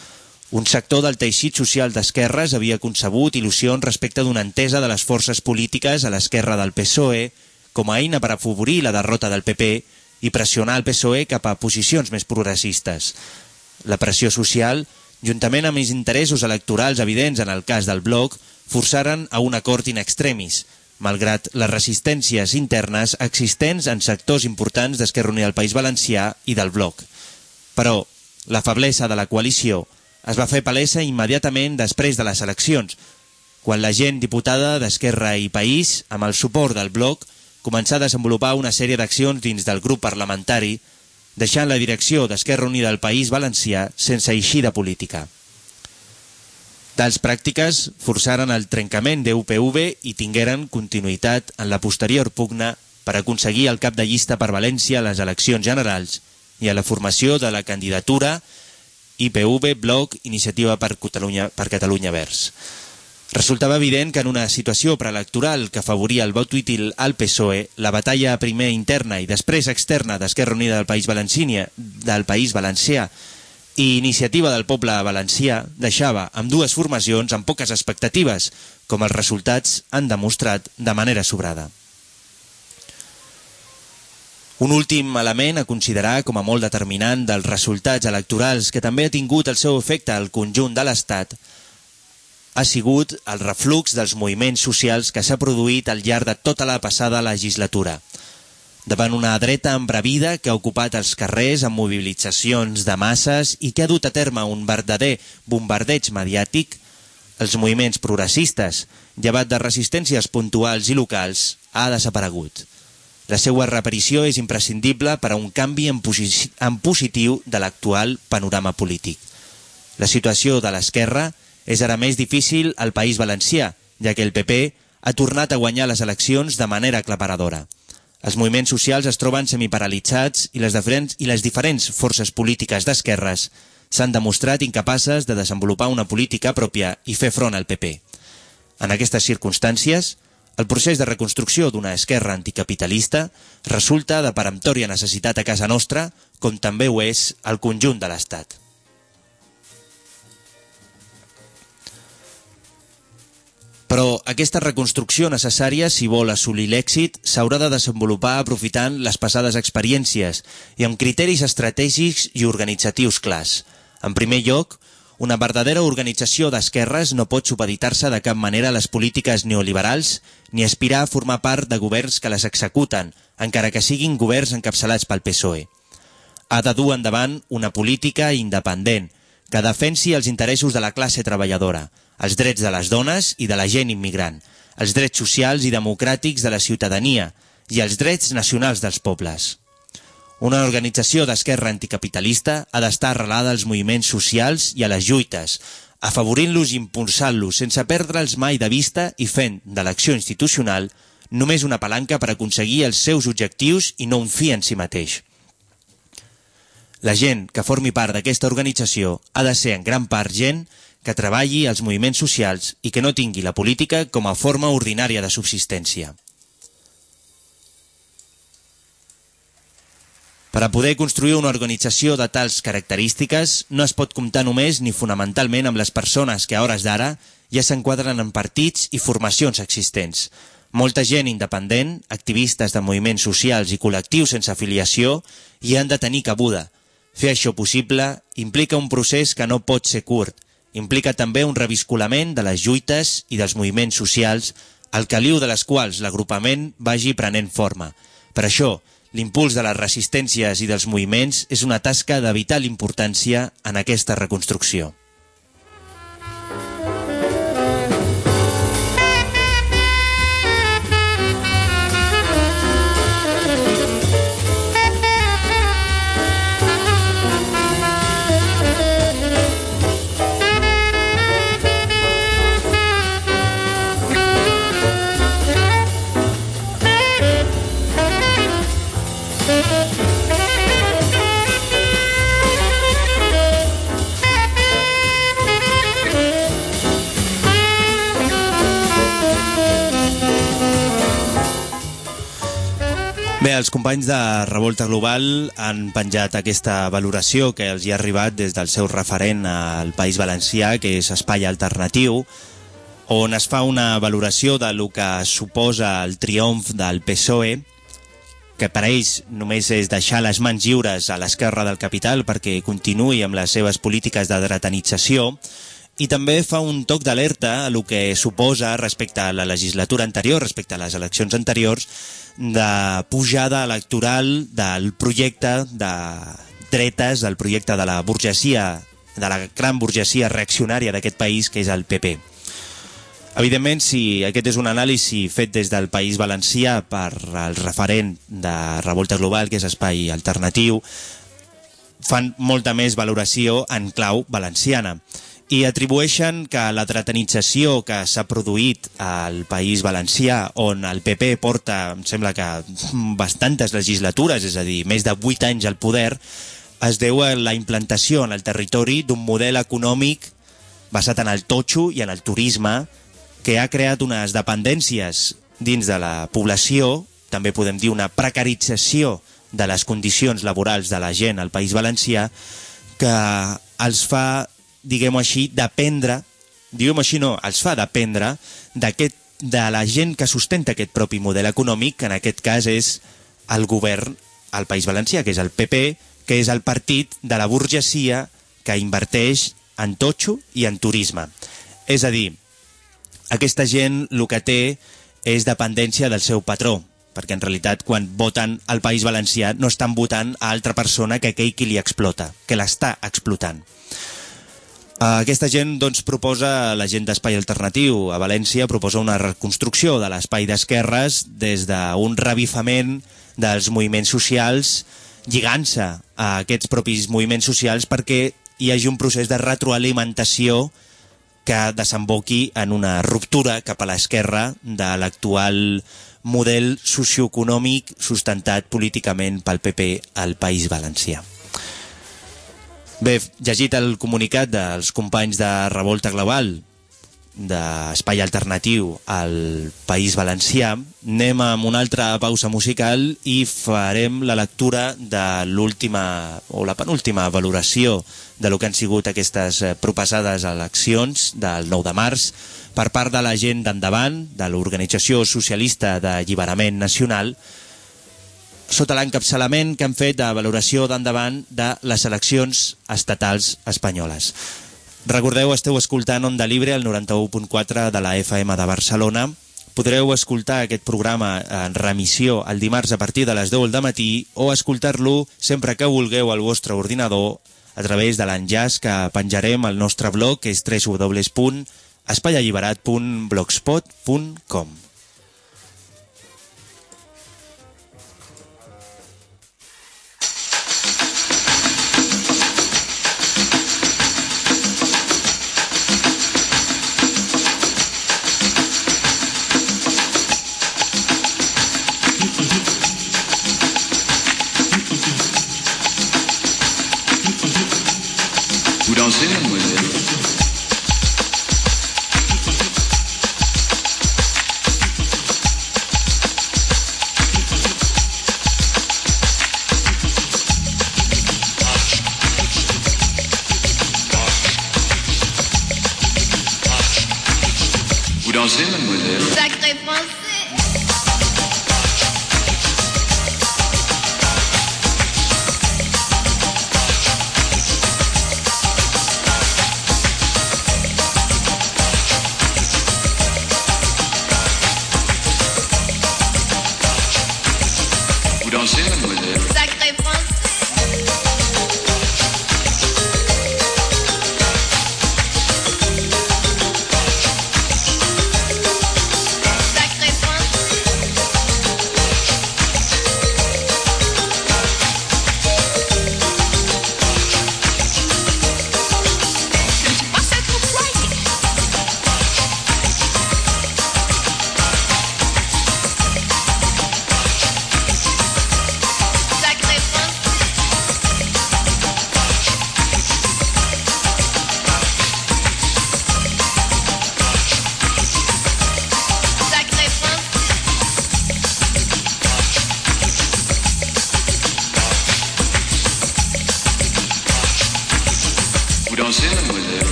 Un sector del teixit social d'esquerres havia concebut il·lusions respecte d'una entesa de les forces polítiques a l'esquerra del PSOE com a eina per afavorir la derrota del PP i pressionar el PSOE cap a posicions més progressistes. La pressió social, juntament amb els interessos electorals evidents en el cas del bloc, forçaren a un acord in extremis, malgrat les resistències internes existents en sectors importants d'Esquerra Unida del País Valencià i del bloc. Però la feblesa de la coalició es va fer palesa immediatament després de les eleccions, quan la gent diputada d'Esquerra i País, amb el suport del bloc, començà a desenvolupar una sèrie d'accions dins del grup parlamentari, deixant la direcció d'Esquerra Unida del País Valencià sense eixir de política. Tals pràctiques forçaren el trencament d'UPV i tingueren continuïtat en la posterior pugna per aconseguir el cap de llista per València a les eleccions generals i a la formació de la candidatura IPV, Bloc, Iniciativa per Catalunya, per Catalunya Verds. Resultava evident que en una situació preelectoral que afavoria el vot útil al PSOE, la batalla primer interna i després externa d'Esquerra Unida del País Valencià, del País Valencià i Iniciativa del Poble Valencià deixava amb dues formacions amb poques expectatives, com els resultats han demostrat de manera sobrada. Un últim element a considerar com a molt determinant dels resultats electorals que també ha tingut el seu efecte al conjunt de l'Estat ha sigut el reflux dels moviments socials que s'ha produït al llarg de tota la passada legislatura. Davant una dreta embravida que ha ocupat els carrers amb mobilitzacions de masses i que ha dut a terme un verdader bombardeig mediàtic, els moviments progressistes, llevat de resistències puntuals i locals, ha desaparegut. La seva reparició és imprescindible per a un canvi en, posi en positiu de l'actual panorama polític. La situació de l'esquerra és ara més difícil al País Valencià, ja que el PP ha tornat a guanyar les eleccions de manera aclaparadora. Els moviments socials es troben semiparalitzats i les diferents, i les diferents forces polítiques d'esquerres s'han demostrat incapaces de desenvolupar una política pròpia i fer front al PP. En aquestes circumstàncies, el procés de reconstrucció d'una esquerra anticapitalista resulta de peremptòria necessitat a casa nostra, com també ho és al conjunt de l'Estat. Però aquesta reconstrucció necessària, si vol assolir l'èxit, s'haurà de desenvolupar aprofitant les passades experiències i amb criteris estratègics i organitzatius clars. En primer lloc, una verdadera organització d'esquerres no pot supeditar-se de cap manera a les polítiques neoliberals ni aspirar a formar part de governs que les executen, encara que siguin governs encapçalats pel PSOE. Ha de dur endavant una política independent, que defensi els interessos de la classe treballadora, els drets de les dones i de la gent immigrant, els drets socials i democràtics de la ciutadania i els drets nacionals dels pobles. Una organització d'esquerra anticapitalista ha d'estar arrelada als moviments socials i a les lluites, afavorint-los i impulsant-los sense perdre'ls mai de vista i fent de l'acció institucional només una palanca per aconseguir els seus objectius i no un fi en si mateix. La gent que formi part d'aquesta organització ha de ser en gran part gent que treballi als moviments socials i que no tingui la política com a forma ordinària de subsistència. Per a poder construir una organització de tals característiques no es pot comptar només ni fonamentalment amb les persones que a hores d'ara ja s'enquadren en partits i formacions existents. Molta gent independent, activistes de moviments socials i col·lectius sense afiliació hi han de tenir cabuda. Fer això possible implica un procés que no pot ser curt. Implica també un reviscolament de les lluites i dels moviments socials, al caliu de les quals l'agrupament vagi prenent forma. Per això, l'impuls de les resistències i dels moviments és una tasca de vital importància en aquesta reconstrucció. Bé, els companys de Revolta Global han penjat aquesta valoració que els hi ha arribat des del seu referent al País Valencià, que és Espai Alternatiu, on es fa una valoració de lo que suposa el triomf del PSOE, que per ells només és deixar les mans lliures a l'esquerra del capital perquè continuï amb les seves polítiques de dretanització, i també fa un toc d'alerta a lo que suposa respecte a la legislatura anterior, respecte a les eleccions anteriors, de pujada electoral del projecte de dretes, del projecte de la burgesia, de la gran burgesia reaccionària d'aquest país, que és el PP. Evidentment, si aquest és un anàlisi fet des del País Valencià per el referent de Revolta Global, que és Espai Alternatiu, fan molta més valoració en clau valenciana i atribueixen que la dretanització que s'ha produït al País Valencià, on el PP porta, em sembla que bastantes legislatures, és a dir, més de 8 anys al poder, es deu a la implantació en el territori d'un model econòmic basat en el totxo i en el turisme, que ha creat unes dependències dins de la població, també podem dir una precarització de les condicions laborals de la gent al País Valencià, que els fa diguem-ho així, dependre, diguem-ho així no, els fa dependre d'aquest de la gent que sustenta aquest propi model econòmic, que en aquest cas és el govern al País Valencià, que és el PP, que és el partit de la burgesia que inverteix en totxo i en turisme. És a dir, aquesta gent el que té és dependència del seu patró, perquè en realitat quan voten al País Valencià no estan votant a altra persona que aquell qui li explota, que l'està explotant. Aquesta gent doncs, proposa, la gent d'Espai Alternatiu a València, proposa una reconstrucció de l'espai d'esquerres des d'un revifament dels moviments socials, lligant-se a aquests propis moviments socials perquè hi hagi un procés de retroalimentació que desemboqui en una ruptura cap a l'esquerra de l'actual model socioeconòmic sustentat políticament pel PP al País Valencià. Bé, llegit el comunicat dels companys de Revolta Global d'Espai Alternatiu al País Valencià, anem amb una altra pausa musical i farem la lectura de l'última o la penúltima valoració de lo que han sigut aquestes eh, propasades eleccions del 9 de març per part de la gent d'Endavant, de l'Organització Socialista d'Alliberament Nacional, sota l'encapçalament que han fet de valoració d'endavant de les eleccions estatals espanyoles. Recordeu, esteu escoltant Onda Libre, el 91.4 de la FM de Barcelona. Podreu escoltar aquest programa en remissió el dimarts a partir de les 10 del matí o escoltar-lo sempre que vulgueu al vostre ordinador a través de l'enllaç que penjarem al nostre blog, que és www.espaialliberat.blogspot.com.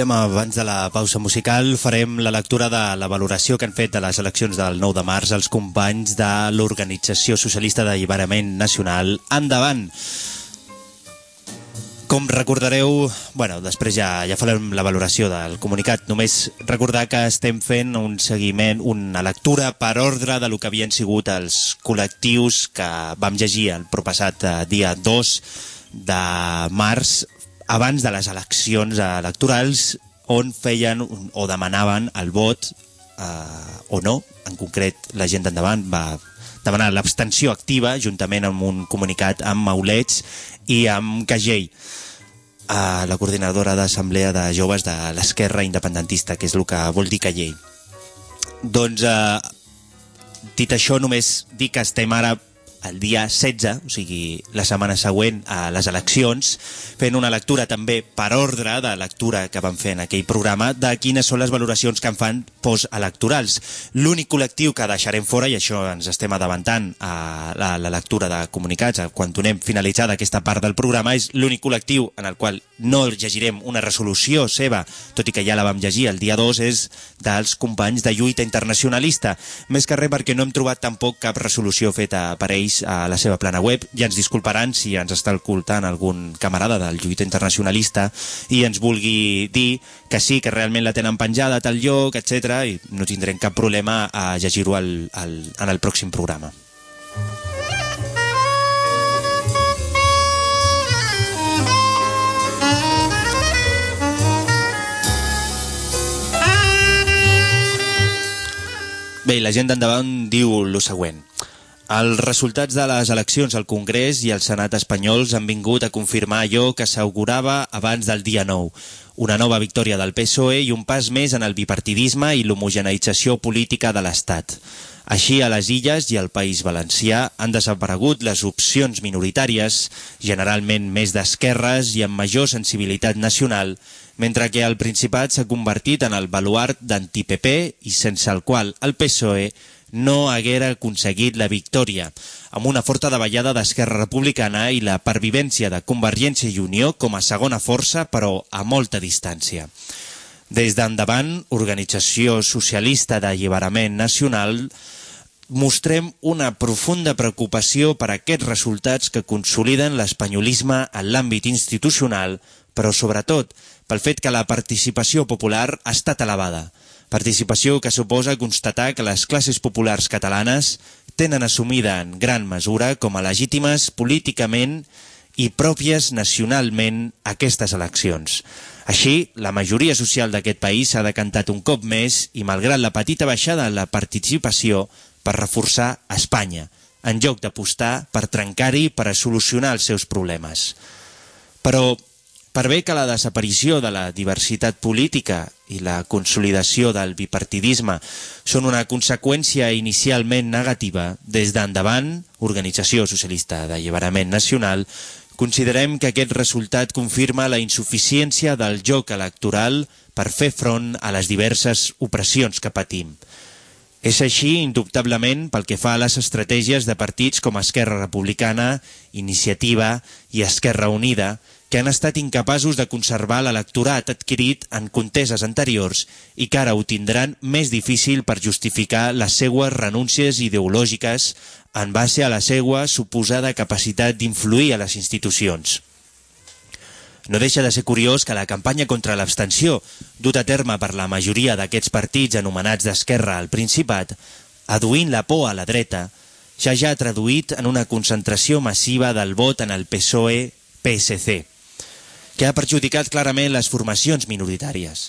dèiem abans de la pausa musical, farem la lectura de la valoració que han fet de les eleccions del 9 de març els companys de l'Organització Socialista d'Alliberament Nacional. Endavant! Com recordareu, bueno, després ja, ja farem la valoració del comunicat. Només recordar que estem fent un seguiment, una lectura per ordre de lo que havien sigut els col·lectius que vam llegir el propassat eh, dia 2 de març abans de les eleccions electorals on feien o demanaven el vot eh, o no. En concret, la gent d'endavant va demanar l'abstenció activa juntament amb un comunicat amb Maulets i amb Cagell a la coordinadora d'Assemblea de Joves de l'Esquerra Independentista, que és el que vol dir Callell. Doncs, eh, dit això, només dic que estem ara el dia 16, o sigui, la setmana següent a les eleccions, fent una lectura també per ordre de lectura que vam fer en aquell programa de quines són les valoracions que en fan postelectorals. L'únic col·lectiu que deixarem fora, i això ens estem adavantant a la, la lectura de comunicats, quan donem finalitzada aquesta part del programa, és l'únic col·lectiu en el qual no llegirem una resolució seva, tot i que ja la vam llegir el dia 2, és dels companys de lluita internacionalista. Més que res perquè no hem trobat tampoc cap resolució feta per ells a la seva plana web. Ja ens disculparan si ens està escoltant algun camarada del lluita internacionalista i ens vulgui dir que sí, que realment la tenen penjada a tal lloc, etc i no tindrem cap problema a llegir-ho en el pròxim programa. Bé, la gent d'endavant diu el següent. Els resultats de les eleccions al Congrés i al Senat espanyols han vingut a confirmar allò que s'augurava abans del dia 9. Una nova victòria del PSOE i un pas més en el bipartidisme i l'homogeneïtzació política de l'Estat. Així, a les Illes i al País Valencià han desaparegut les opcions minoritàries, generalment més d'esquerres i amb major sensibilitat nacional, mentre que el Principat s'ha convertit en el baluart d'anti-PP i sense el qual el PSOE no haguera aconseguit la victòria, amb una forta davallada d'Esquerra Republicana i la pervivència de Convergència i Unió com a segona força, però a molta distància. Des d'endavant, Organització Socialista d'Alliberament Nacional, mostrem una profunda preocupació per aquests resultats que consoliden l'espanyolisme en l'àmbit institucional, però sobretot pel fet que la participació popular ha estat elevada. Participació que suposa constatar que les classes populars catalanes tenen assumida en gran mesura com a legítimes políticament i pròpies nacionalment aquestes eleccions. Així, la majoria social d'aquest país s'ha decantat un cop més i, malgrat la petita baixada en la participació, per reforçar Espanya, en lloc d'apostar per trencar-hi per a solucionar els seus problemes. Però, per bé que la desaparició de la diversitat política i la consolidació del bipartidisme són una conseqüència inicialment negativa, des d'endavant, Organització Socialista d'Alliberament Nacional, considerem que aquest resultat confirma la insuficiència del joc electoral per fer front a les diverses opressions que patim. És així, indubtablement, pel que fa a les estratègies de partits com Esquerra Republicana, Iniciativa i Esquerra Unida, que han estat incapaços de conservar l'electorat adquirit en conteses anteriors i que ara ho tindran més difícil per justificar les seues renúncies ideològiques en base a la seua suposada capacitat d'influir a les institucions. No deixa de ser curiós que la campanya contra l'abstenció, dut a terme per la majoria d'aquests partits anomenats d'esquerra al Principat, aduint la por a la dreta, ja ja traduït en una concentració massiva del vot en el PSOE-PSC, que ha perjudicat clarament les formacions minoritàries.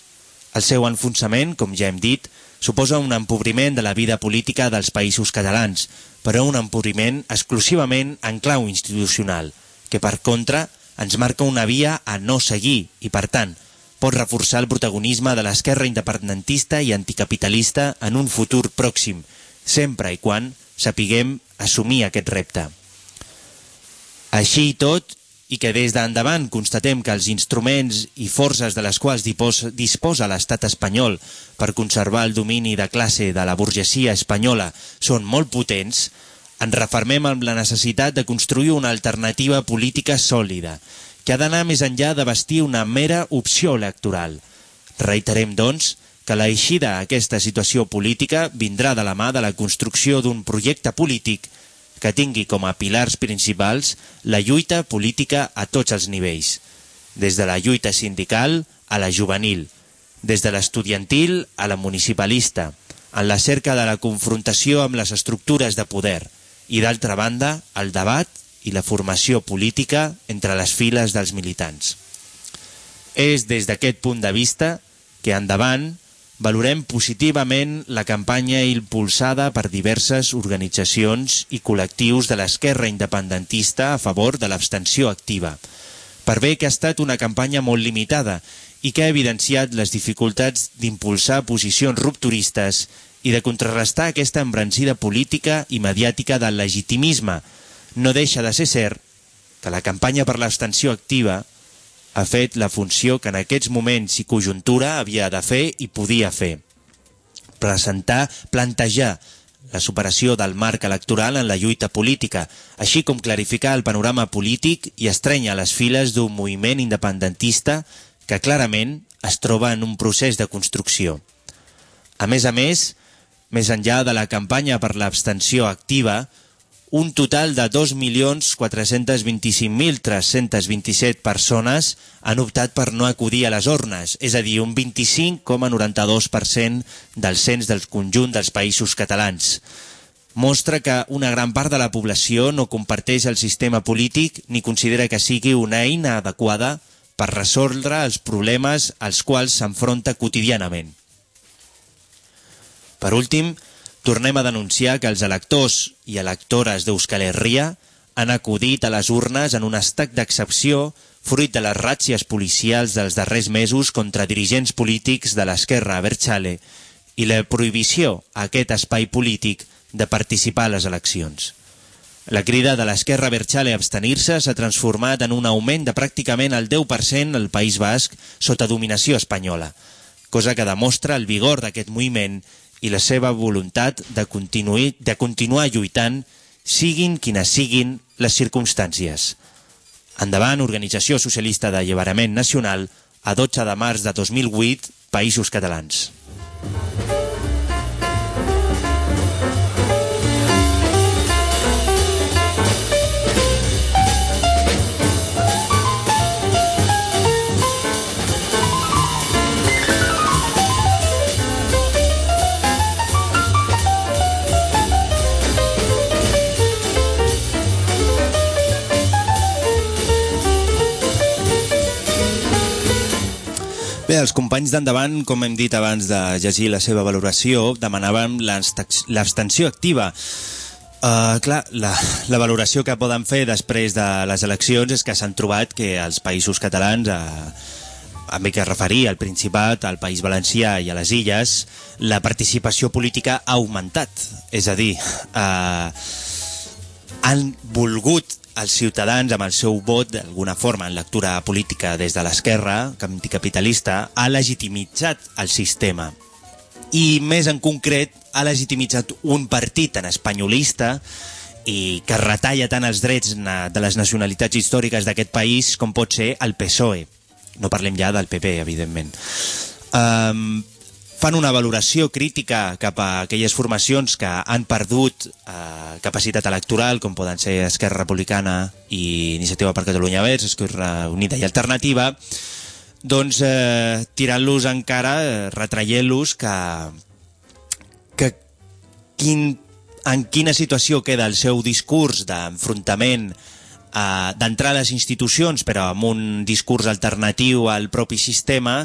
El seu enfonsament, com ja hem dit, suposa un empobriment de la vida política dels països catalans, però un empobriment exclusivament en clau institucional, que per contra ens marca una via a no seguir i, per tant, pot reforçar el protagonisme de l'esquerra independentista i anticapitalista en un futur pròxim, sempre i quan sapiguem assumir aquest repte. Així i tot, i que des d'endavant constatem que els instruments i forces de les quals disposa l'estat espanyol per conservar el domini de classe de la burgesia espanyola són molt potents, ens refermem amb la necessitat de construir una alternativa política sòlida, que ha d'anar més enllà de vestir una mera opció electoral. Reiterem, doncs, que l'eixida a aquesta situació política vindrà de la mà de la construcció d'un projecte polític tingui com a pilars principals la lluita política a tots els nivells, des de la lluita sindical a la juvenil, des de l'estudiantil a la municipalista, en la cerca de la confrontació amb les estructures de poder i, d'altra banda, el debat i la formació política entre les files dels militants. És des d'aquest punt de vista que endavant valorem positivament la campanya impulsada per diverses organitzacions i col·lectius de l'esquerra independentista a favor de l'abstenció activa, per bé que ha estat una campanya molt limitada i que ha evidenciat les dificultats d'impulsar posicions rupturistes i de contrarrestar aquesta embrancida política i mediàtica del legitimisme. No deixa de ser cert que la campanya per l'abstenció activa ha fet la funció que en aquests moments i conjuntura havia de fer i podia fer. Presentar, plantejar la superació del marc electoral en la lluita política, així com clarificar el panorama polític i estrenya les files d'un moviment independentista que clarament es troba en un procés de construcció. A més a més, més enllà de la campanya per l'abstenció activa, un total de 2.425.327 persones han optat per no acudir a les urnes, és a dir, un 25,92% del cens del conjunt dels països catalans. Mostra que una gran part de la població no comparteix el sistema polític ni considera que sigui una eina adequada per resoldre els problemes als quals s'enfronta quotidianament. Per últim, tornem a denunciar que els electors i electores d'Euskal Herria han acudit a les urnes en un estat d'excepció fruit de les ràtzies policials dels darrers mesos contra dirigents polítics de l'esquerra Berchale i la prohibició a aquest espai polític de participar a les eleccions. La crida de l'esquerra Berchale a abstenir-se s'ha transformat en un augment de pràcticament el 10% al País Basc sota dominació espanyola, cosa que demostra el vigor d'aquest moviment i la seva voluntat de, de continuar lluitant siguin quines siguin les circumstàncies. Endavant, Organització Socialista d'Alliberament Nacional, a 12 de març de 2008, Països Catalans. Bé, els companys d'endavant, com hem dit abans de llegir la seva valoració, demanàvem l'abstenc- l'abstenció activa. Uh, clar, la, la valoració que poden fer després de les eleccions és que s'han trobat que els països catalans, uh, a mi que es referia al Principat, al País Valencià i a les Illes, la participació política ha augmentat. És a dir, uh, han volgut els ciutadans amb el seu vot, d'alguna forma, en lectura política des de l'esquerra anticapitalista, ha legitimitzat el sistema. I més en concret, ha legitimitzat un partit tan espanyolista i que retalla tant els drets de les nacionalitats històriques d'aquest país com pot ser el PSOE. No parlem ja del PP, evidentment. Um, fan una valoració crítica cap a aquelles formacions que han perdut eh, capacitat electoral, com poden ser Esquerra Republicana i Iniciativa per Catalunya Verds, Esquerra Unida i Alternativa, doncs eh, tirant-los encara, eh, retraient-los que, que quin, en quina situació queda el seu discurs d'enfrontament eh, d'entrar a les institucions però amb un discurs alternatiu al propi sistema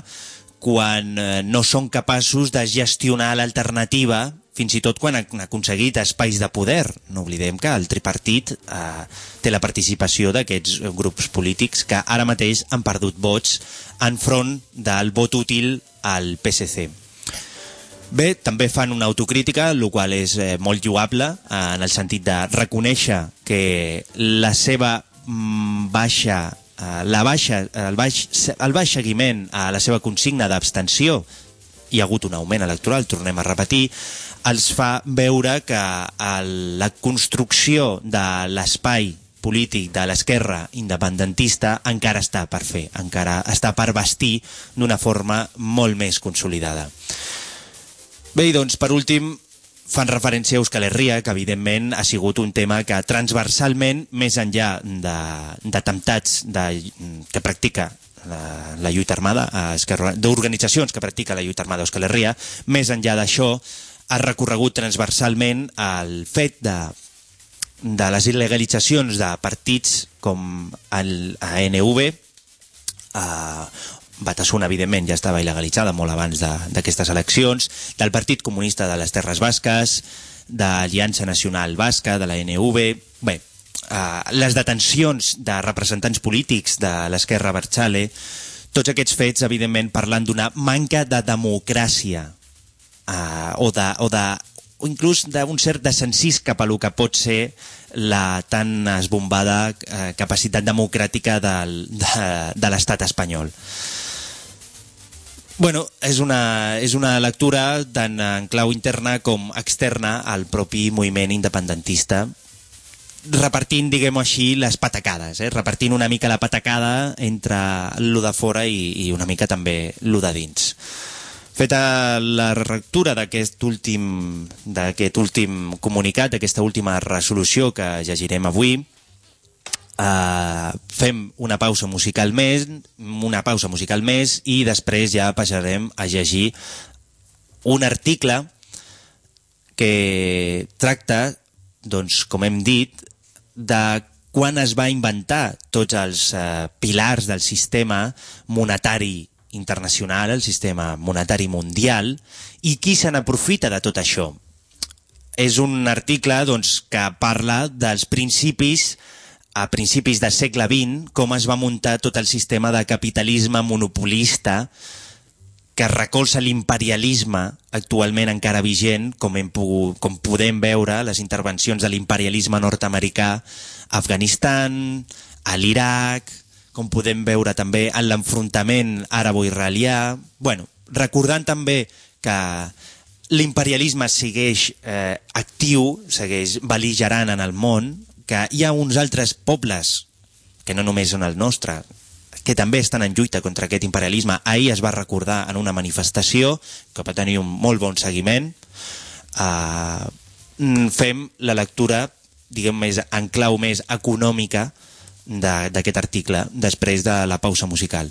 quan eh, no són capaços de gestionar l'alternativa fins i tot quan han aconseguit espais de poder. No oblidem que el tripartit eh, té la participació d'aquests grups polítics que ara mateix han perdut vots enfront del vot útil al PSC. Bé, també fan una autocrítica, el qual és eh, molt lloable, eh, en el sentit de reconèixer que la seva mm, baixa, la baixa, el, baix, el baix seguiment a la seva consigna d'abstenció, hi ha hagut un augment electoral, tornem a repetir, els fa veure que el, la construcció de l'espai polític de l'esquerra independentista encara està per fer, encara està per vestir d'una forma molt més consolidada. Bé, doncs, per últim, fan referència a Euskal Herria, que evidentment ha sigut un tema que transversalment, més enllà d'atemptats que practica la, la lluita armada, d'organitzacions que practica la lluita armada a Euskal Herria, més enllà d'això, ha recorregut transversalment el fet de de les il·legalitzacions de partits com el ANV, eh, Batasuna, evidentment, ja estava il·legalitzada molt abans de- d'aquestes eleccions, del Partit Comunista de les Terres Basques, d'Aliança Nacional Basca, de la NV... Bé, eh, les detencions de representants polítics de l'esquerra Barxale, tots aquests fets, evidentment, parlant d'una manca de democràcia uh, o, de, o, de, o inclús d'un cert desencís cap a lo que pot ser la tan esbombada eh, capacitat democràtica del, de, de l'estat espanyol. Bueno, és una, és una lectura tant en clau interna com externa al propi moviment independentista repartint, diguem-ho així, les patacades, eh? repartint una mica la patacada entre lo de fora i, i una mica també lo de dins. Feta la lectura d'aquest últim, últim comunicat, d'aquesta última resolució que llegirem avui, Uh, fem una pausa musical més, una pausa musical més i després ja passarem a llegir un article que tracta, doncs, com hem dit, de quan es va inventar tots els uh, pilars del sistema monetari internacional, el sistema monetari mundial, i qui se n'aprofita de tot això. És un article doncs, que parla dels principis a principis del segle XX com es va muntar tot el sistema de capitalisme monopolista que recolza l'imperialisme actualment encara vigent, com, hem pogut, com podem veure les intervencions de l'imperialisme nord-americà a Afganistan, a l'Iraq, com podem veure també en l'enfrontament àrabo-israelià. Bueno, recordant també que l'imperialisme segueix eh, actiu, segueix beligerant en el món, que hi ha uns altres pobles, que no només són el nostre, que també estan en lluita contra aquest imperialisme. Ahir es va recordar en una manifestació que va tenir un molt bon seguiment. Uh, fem la lectura, diguem més, en clau més econòmica d'aquest article després de la pausa musical.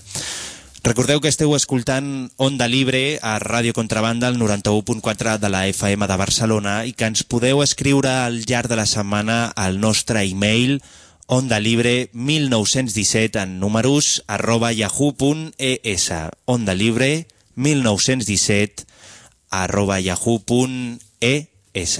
Recordeu que esteu escoltant Onda Libre a Ràdio Contrabanda, al 91.4 de la FM de Barcelona i que ens podeu escriure al llarg de la setmana al nostre e-mail ondalibre 1917 en números arroba yahoo.es ondalibre 1917 arroba yahoo.es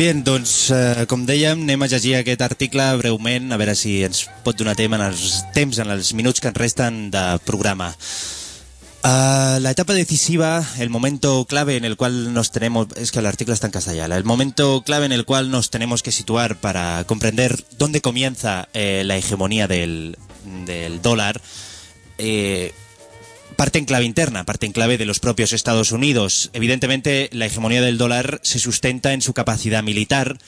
Bé, doncs, eh, com dèiem, anem a llegir aquest article breument, a veure si ens pot donar temps en els temps, en els minuts que ens resten de programa. Ah, la etapa decisiva, el momento clave en el cual nos tenemos, es que el artículo está en castellano, el momento clave en el cual nos tenemos que situar para comprender dónde comienza eh, la hegemonía del, del dólar, eh, parte en clave interna, parte en clave de los propios Estados Unidos. Evidentemente, la hegemonía del dólar se sustenta en su capacidad militar,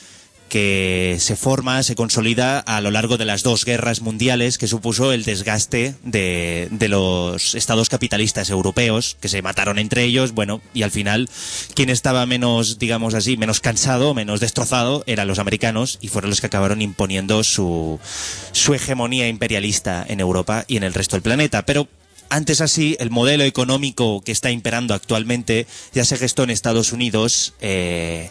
que se forma, se consolida a lo largo de las dos guerras mundiales que supuso el desgaste de, los estados capitalistas europeos, que se mataron entre ellos, bueno, y al final quien estaba menos, digamos así, menos cansado, menos destrozado, eran los americanos y fueron los que acabaron imponiendo su, su hegemonía imperialista en Europa y en el resto del planeta. Pero antes así, el modelo económico que está imperando actualmente ya se gestó en Estados Unidos eh,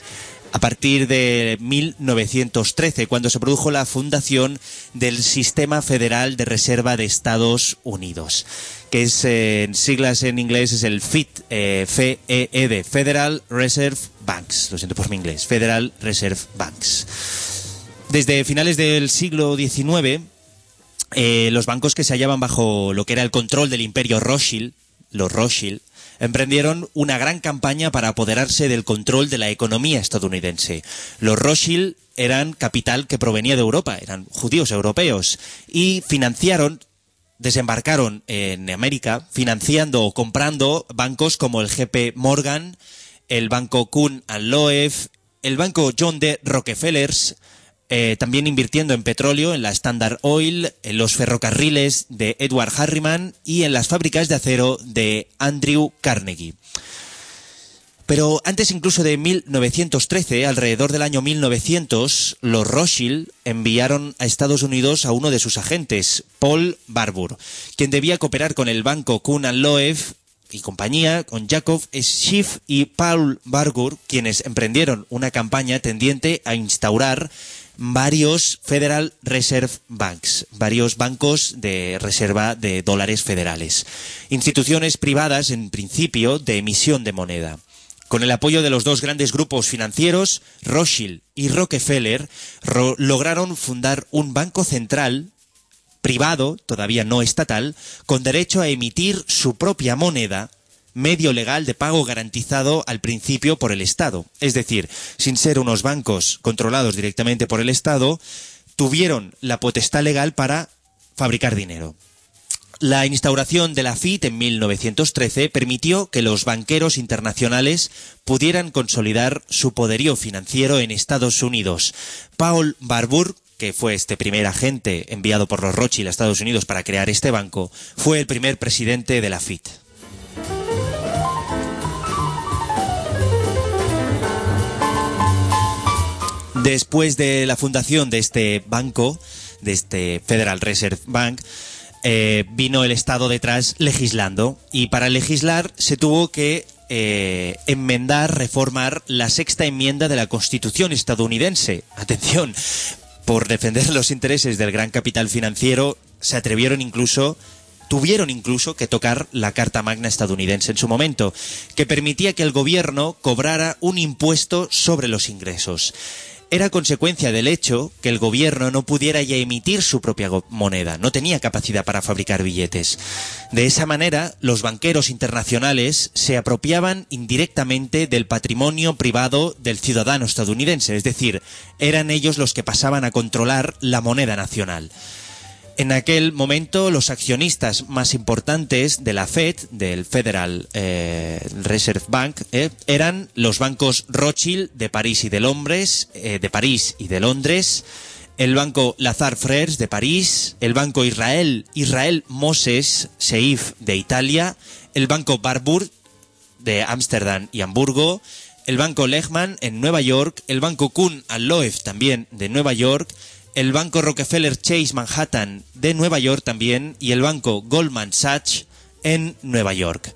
a partir de 1913, cuando se produjo la fundación del Sistema Federal de Reserva de Estados Unidos. que es eh, en siglas en inglés es el FIT, eh, F-E-E-D, Federal Reserve Banks. Lo siento por mi inglés, Federal Reserve Banks. Desde finales del siglo XIX, eh, los bancos que se hallaban bajo lo que era el control del imperio Rothschild, los Rothschild, emprendieron una gran campaña para apoderarse del control de la economía estadounidense. Los Rothschild eran capital que provenía de Europa, eran judíos europeos, y financiaron desembarcaron en América financiando o comprando bancos como el GP Morgan, el banco Kuhn and Loeb, el banco John D. Rockefellers, eh, también invirtiendo en petróleo, en la Standard Oil, en los ferrocarriles de Edward Harriman y en las fábricas de acero de Andrew Carnegie. Pero antes incluso de 1913, alrededor del año 1900, los Rothschild enviaron a Estados Unidos a uno de sus agentes, Paul Barbour, quien debía cooperar con el banco Kuhn Loeb y compañía, con Jacob Schiff y Paul Barbour, quienes emprendieron una campaña tendiente a instaurar varios Federal Reserve Banks, varios bancos de reserva de dólares federales, instituciones privadas en principio de emisión de moneda. Con el apoyo de los dos grandes grupos financieros, Rothschild y Rockefeller, ro- lograron fundar un banco central privado, todavía no estatal, con derecho a emitir su propia moneda, medio legal de pago garantizado al principio por el Estado. Es decir, sin ser unos bancos controlados directamente por el Estado, tuvieron la potestad legal para fabricar dinero. La instauración de la FIT en 1913 permitió que los banqueros internacionales pudieran consolidar su poderío financiero en Estados Unidos. Paul Barbour, que fue este primer agente enviado por los Rothschild a Estados Unidos para crear este banco, fue el primer presidente de la FIT. Después de la fundación de este banco, de este Federal Reserve Bank, eh, vino el Estado detrás legislando y para legislar se tuvo que eh, enmendar, reformar la sexta enmienda de la Constitución estadounidense. Atención, por defender los intereses del gran capital financiero, se atrevieron incluso tuvieron incluso que tocar la Carta Magna estadounidense en su momento, que permitía que el gobierno cobrara un impuesto sobre los ingresos. Era consecuencia del hecho que el gobierno no pudiera ya emitir su propia moneda, no tenía capacidad para fabricar billetes. De esa manera, los banqueros internacionales se apropiaban indirectamente del patrimonio privado del ciudadano estadounidense, es decir, eran ellos los que pasaban a controlar la moneda nacional. En aquel momento, los accionistas más importantes de la Fed, del Federal eh, Reserve Bank, eh, eran los bancos Rothschild de París y de Londres, eh, de París y de Londres, el banco Lazar Frères de París, el banco Israel, Israel Moses Seif de Italia, el banco Barbour de Ámsterdam y Hamburgo, el banco Lehman en Nueva York, el banco Kuhn Loeb también de Nueva York, el banco Rockefeller Chase Manhattan de Nueva York también y el banco Goldman Sachs en Nueva York.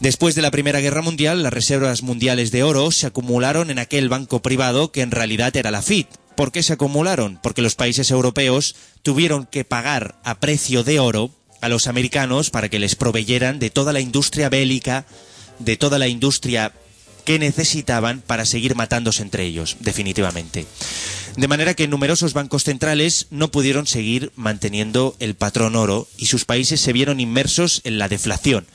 Después de la Primera Guerra Mundial, las reservas mundiales de oro se acumularon en aquel banco privado que en realidad era la FIT. ¿Por qué se acumularon? Porque los países europeos tuvieron que pagar a precio de oro a los americanos para que les proveyeran de toda la industria bélica, de toda la industria que necesitaban para seguir matándose entre ellos, definitivamente. De manera que numerosos bancos centrales no pudieron seguir manteniendo el patrón oro y sus países se vieron inmersos en la deflación,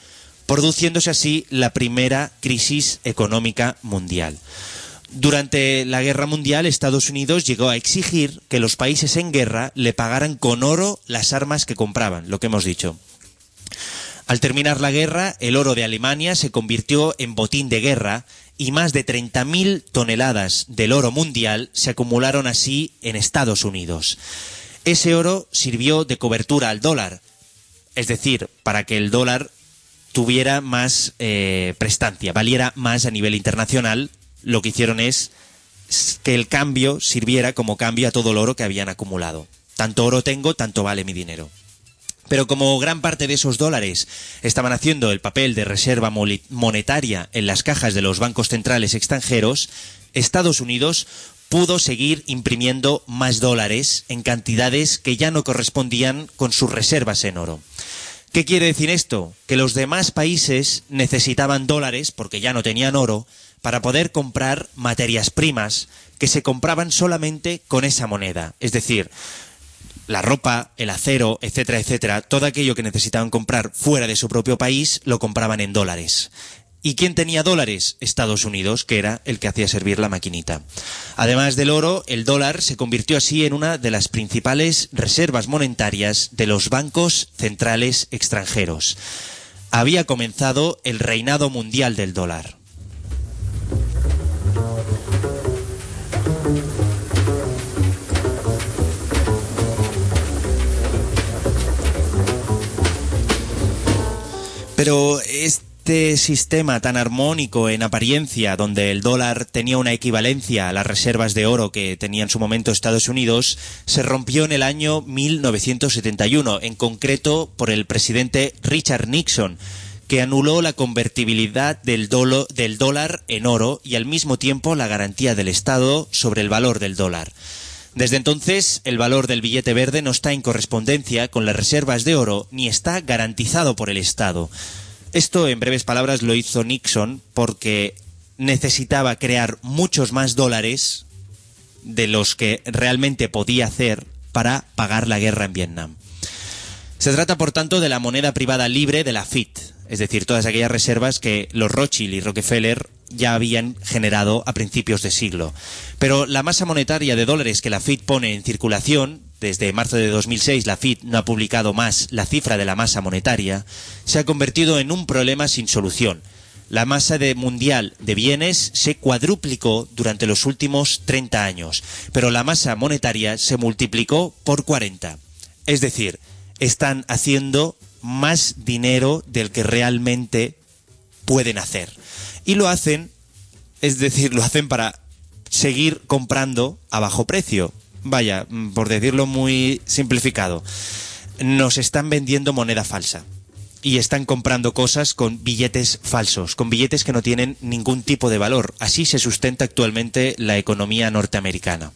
produciéndose así la primera crisis económica mundial. Durante la guerra mundial, Estados Unidos llegó a exigir que los países en guerra le pagaran con oro las armas que compraban, lo que hemos dicho. Al terminar la guerra, el oro de Alemania se convirtió en botín de guerra y más de 30.000 toneladas del oro mundial se acumularon así en Estados Unidos. Ese oro sirvió de cobertura al dólar, es decir, para que el dólar tuviera más eh, prestancia, valiera más a nivel internacional, lo que hicieron es que el cambio sirviera como cambio a todo el oro que habían acumulado. Tanto oro tengo, tanto vale mi dinero. Pero como gran parte de esos dólares estaban haciendo el papel de reserva monetaria en las cajas de los bancos centrales extranjeros, Estados Unidos pudo seguir imprimiendo más dólares en cantidades que ya no correspondían con sus reservas en oro. ¿Qué quiere decir esto? Que los demás países necesitaban dólares, porque ya no tenían oro, para poder comprar materias primas que se compraban solamente con esa moneda. Es decir, la ropa, el acero, etcétera, etcétera, todo aquello que necesitaban comprar fuera de su propio país lo compraban en dólares. ¿Y quién tenía dólares? Estados Unidos, que era el que hacía servir la maquinita. Además del oro, el dólar se convirtió así en una de las principales reservas monetarias de los bancos centrales extranjeros. Había comenzado el reinado mundial del dólar. Pero este sistema tan armónico en apariencia, donde el dólar tenía una equivalencia a las reservas de oro que tenía en su momento Estados Unidos, se rompió en el año 1971, en concreto por el presidente Richard Nixon, que anuló la convertibilidad del, del dólar en oro y al mismo tiempo la garantía del Estado sobre el valor del dólar. Desde entonces, el valor del billete verde no está en correspondencia con las reservas de oro ni está garantizado por el Estado. Esto, en breves palabras, lo hizo Nixon porque necesitaba crear muchos más dólares de los que realmente podía hacer para pagar la guerra en Vietnam. Se trata, por tanto, de la moneda privada libre de la FIT, es decir, todas aquellas reservas que los Rothschild y Rockefeller ya habían generado a principios de siglo. Pero la masa monetaria de dólares que la FIT pone en circulación, desde marzo de 2006 la FIT no ha publicado más la cifra de la masa monetaria, se ha convertido en un problema sin solución. La masa de mundial de bienes se cuadruplicó durante los últimos 30 años, pero la masa monetaria se multiplicó por 40. Es decir, están haciendo más dinero del que realmente pueden hacer. Y lo hacen, es decir, lo hacen para seguir comprando a bajo precio. Vaya, mm, por decirlo muy simplificado, nos están vendiendo moneda falsa. Y están comprando cosas con billetes falsos, con billetes que no tienen ningún tipo de valor. Así se sustenta actualmente la economía norteamericana.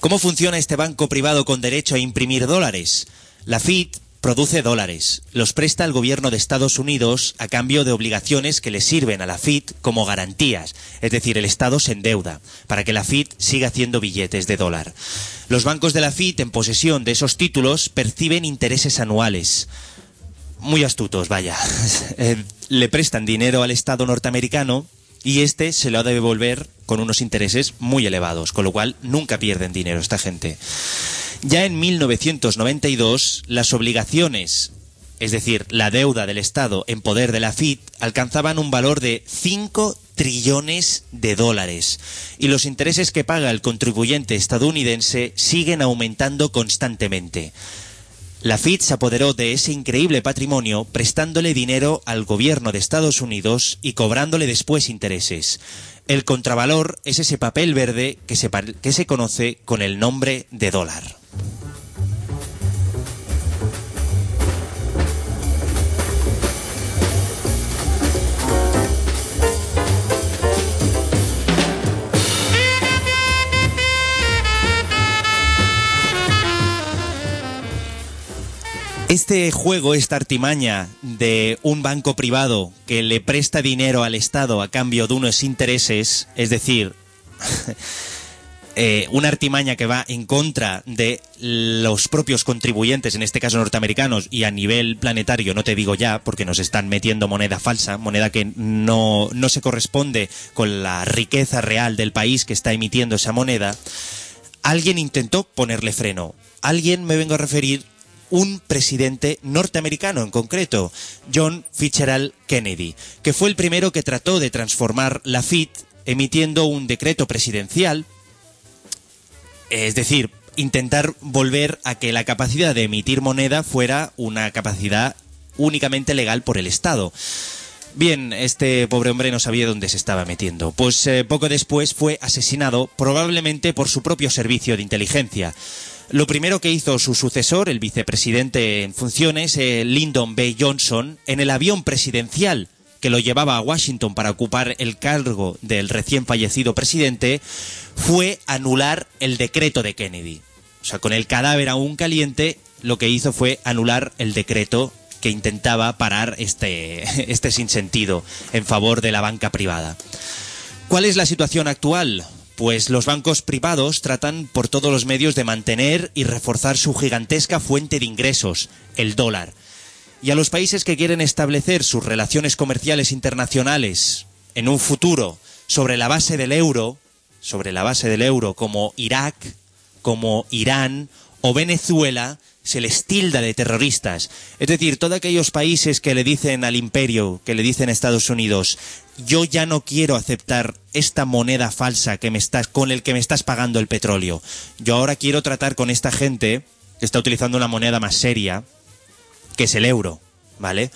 ¿Cómo funciona este banco privado con derecho a imprimir dólares? La FIT produce dólares, los presta al gobierno de Estados Unidos a cambio de obligaciones que le sirven a la FIT como garantías, es decir, el Estado se endeuda para que la FIT siga haciendo billetes de dólar. Los bancos de la FIT en posesión de esos títulos perciben intereses anuales. Muy astutos, vaya. [LAUGHS] Eh, le prestan dinero al Estado norteamericano y este se lo ha de devolver con unos intereses muy elevados, con lo cual nunca pierden dinero esta gente. Ya en 1992, las obligaciones, es decir, la deuda del Estado en poder de la FIT, alcanzaban un valor de 5 trillones de dólares. Y los intereses que paga el contribuyente estadounidense siguen aumentando constantemente. La FIT se apoderó de ese increíble patrimonio prestándole dinero al gobierno de Estados Unidos y cobrándole después intereses. El contravalor es ese papel verde que se, que se conoce con el nombre de dólar. Este juego, esta artimaña de un banco privado que le presta dinero al Estado a cambio de unos intereses, es decir, [LAUGHS] eh, una artimaña que va en contra de los propios contribuyentes, en este caso norteamericanos, y a nivel planetario, no te digo ya, porque nos están metiendo moneda falsa, moneda que no, no se corresponde con la riqueza real del país que está emitiendo esa moneda, alguien intentó ponerle freno. Alguien me vengo a referir un presidente norteamericano en concreto, John Fitzgerald Kennedy, que fue el primero que trató de transformar la FIT emitiendo un decreto presidencial, es decir, intentar volver a que la capacidad de emitir moneda fuera una capacidad únicamente legal por el Estado. Bien, este pobre hombre no sabía dónde se estaba metiendo. Pues eh, poco después fue asesinado, probablemente por su propio servicio de inteligencia. Lo primero que hizo su sucesor, el vicepresidente en funciones, eh, Lyndon B. Johnson, en el avión presidencial que lo llevaba a Washington para ocupar el cargo del recién fallecido presidente, fue anular el decreto de Kennedy. O sea, con el cadáver aún caliente, lo que hizo fue anular el decreto que intentaba parar este, [LAUGHS] este sinsentido en favor de la banca privada. ¿Cuál es la situación actual? Pues los bancos privados tratan por todos los medios de mantener y reforzar su gigantesca fuente de ingresos, el dólar. Y a los países que quieren establecer sus relaciones comerciales internacionales en un futuro sobre la base del euro, sobre la base del euro como Irak, como Irán o Venezuela, se les tilda de terroristas. Es decir, todos aquellos países que le dicen al imperio, que le dicen a Estados Unidos, yo ya no quiero aceptar esta moneda falsa que me estás, con el que me estás pagando el petróleo. Yo ahora quiero tratar con esta gente que está utilizando una moneda más seria, que es el euro, ¿vale?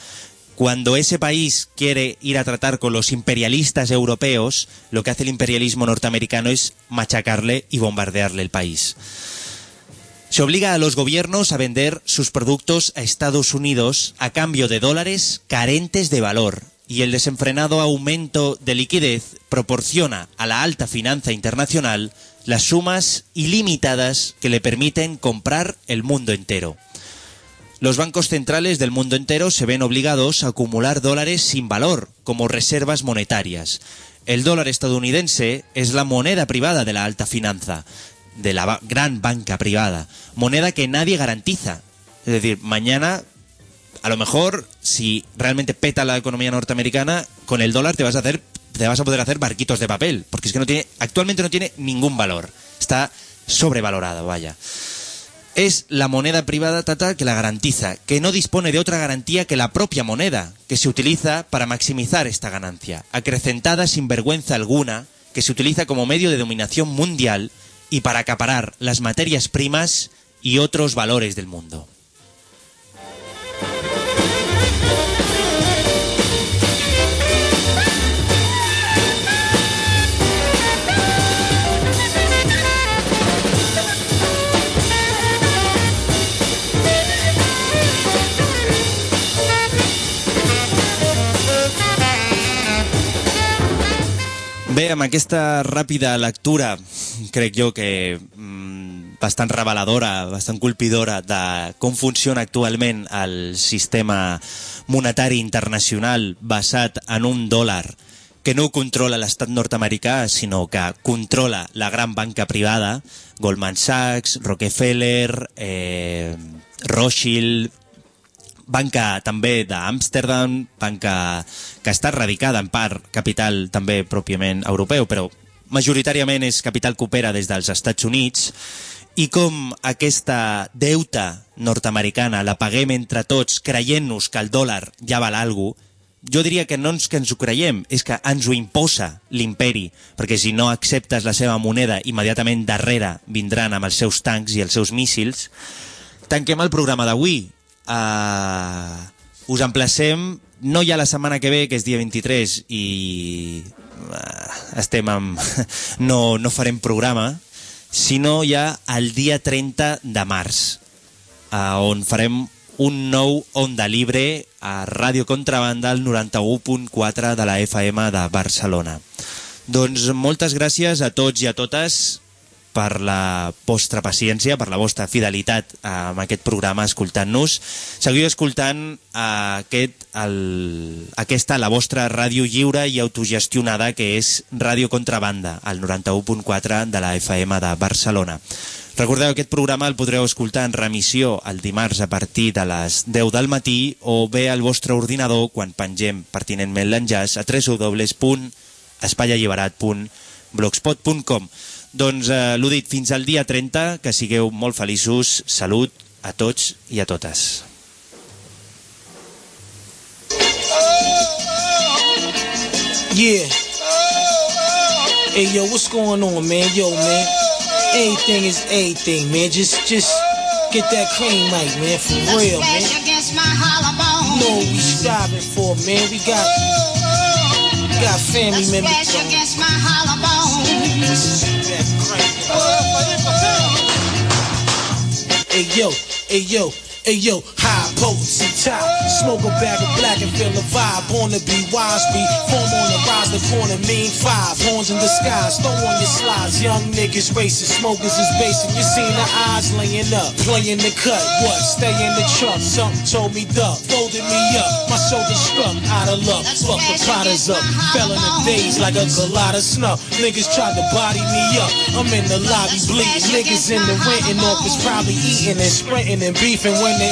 Cuando ese país quiere ir a tratar con los imperialistas europeos, lo que hace el imperialismo norteamericano es machacarle y bombardearle el país. Se obliga a los gobiernos a vender sus productos a Estados Unidos a cambio de dólares carentes de valor y el desenfrenado aumento de liquidez proporciona a la alta finanza internacional las sumas ilimitadas que le permiten comprar el mundo entero. Los bancos centrales del mundo entero se ven obligados a acumular dólares sin valor como reservas monetarias. El dólar estadounidense es la moneda privada de la alta finanza, de la gran banca privada, moneda que nadie garantiza. Es decir, mañana, a lo mejor, si realmente peta la economía norteamericana, con el dólar te vas a hacer, te vas a poder hacer barquitos de papel, porque es que no tiene, actualmente no tiene ningún valor. Está sobrevalorado, vaya. Es la moneda privada tata que la garantiza, que no dispone de otra garantía que la propia moneda, que se utiliza para maximizar esta ganancia, acrecentada sin vergüenza alguna, que se utiliza como medio de dominación mundial y para acaparar las materias primas y otros valores del mundo. Bé, amb aquesta ràpida lectura, crec jo que mm, bastant reveladora, bastant colpidora de com funciona actualment el sistema monetari internacional basat en un dòlar que no controla l'estat nord-americà, sinó que controla la gran banca privada, Goldman Sachs, Rockefeller, eh, Rothschild, banca també d'Amsterdam, banca que està radicada en part capital també pròpiament europeu, però majoritàriament és capital que opera des dels Estats Units, i com aquesta deuta nord-americana la paguem entre tots creient-nos que el dòlar ja val alguna cosa, jo diria que no és que ens ho creiem, és que ens ho imposa l'imperi, perquè si no acceptes la seva moneda, immediatament darrere vindran amb els seus tancs i els seus míssils. Tanquem el programa d'avui. Uh, us emplacem no ja la setmana que ve, que és dia 23, i uh, estem amb... [LAUGHS] no, no farem programa, sinó ja el dia 30 de març, uh, on farem un nou Onda Libre a Ràdio Contrabanda al 91.4 de la FM de Barcelona. Doncs moltes gràcies a tots i a totes per la vostra paciència, per la vostra fidelitat amb aquest programa escoltant-nos. Seguiu escoltant eh, aquest, el, aquesta, la vostra ràdio lliure i autogestionada, que és Ràdio Contrabanda, al 91.4 de la FM de Barcelona. Recordeu, aquest programa el podreu escoltar en remissió el dimarts a partir de les 10 del matí o bé al vostre ordinador quan pengem pertinentment l'enllaç a www.espaialliberat.blogspot.com Doncs eh, l'ho dit, fins al dia 30, que sigueu molt feliços, salut a tots i a totes. Yeah. Hey yo, what's going on, man? Yo, man. Anything is anything, man. Just just get that cream mic, man, for real, man. You know what we striving for, man. We got we got family members. Hey yo, hey yo, hey yo, high potency top. Smoke a bag of black and feel the vibe. Born to be wise, be form on the rise, the corner mean five. Horns in the skies, throw on your slides. Young niggas racing, smokers is basing. You seen the eyes laying up, playing the cut. What? Stay in the truck. Something told me duck, folded me up. My shoulders struck out of luck. Fuck the Pradas up, fell in the days like a colada snuff. Niggas tried to body me up. I'm in the lobby bleeding. Niggas in the renting office probably eating and sprinting and beefing when they heard.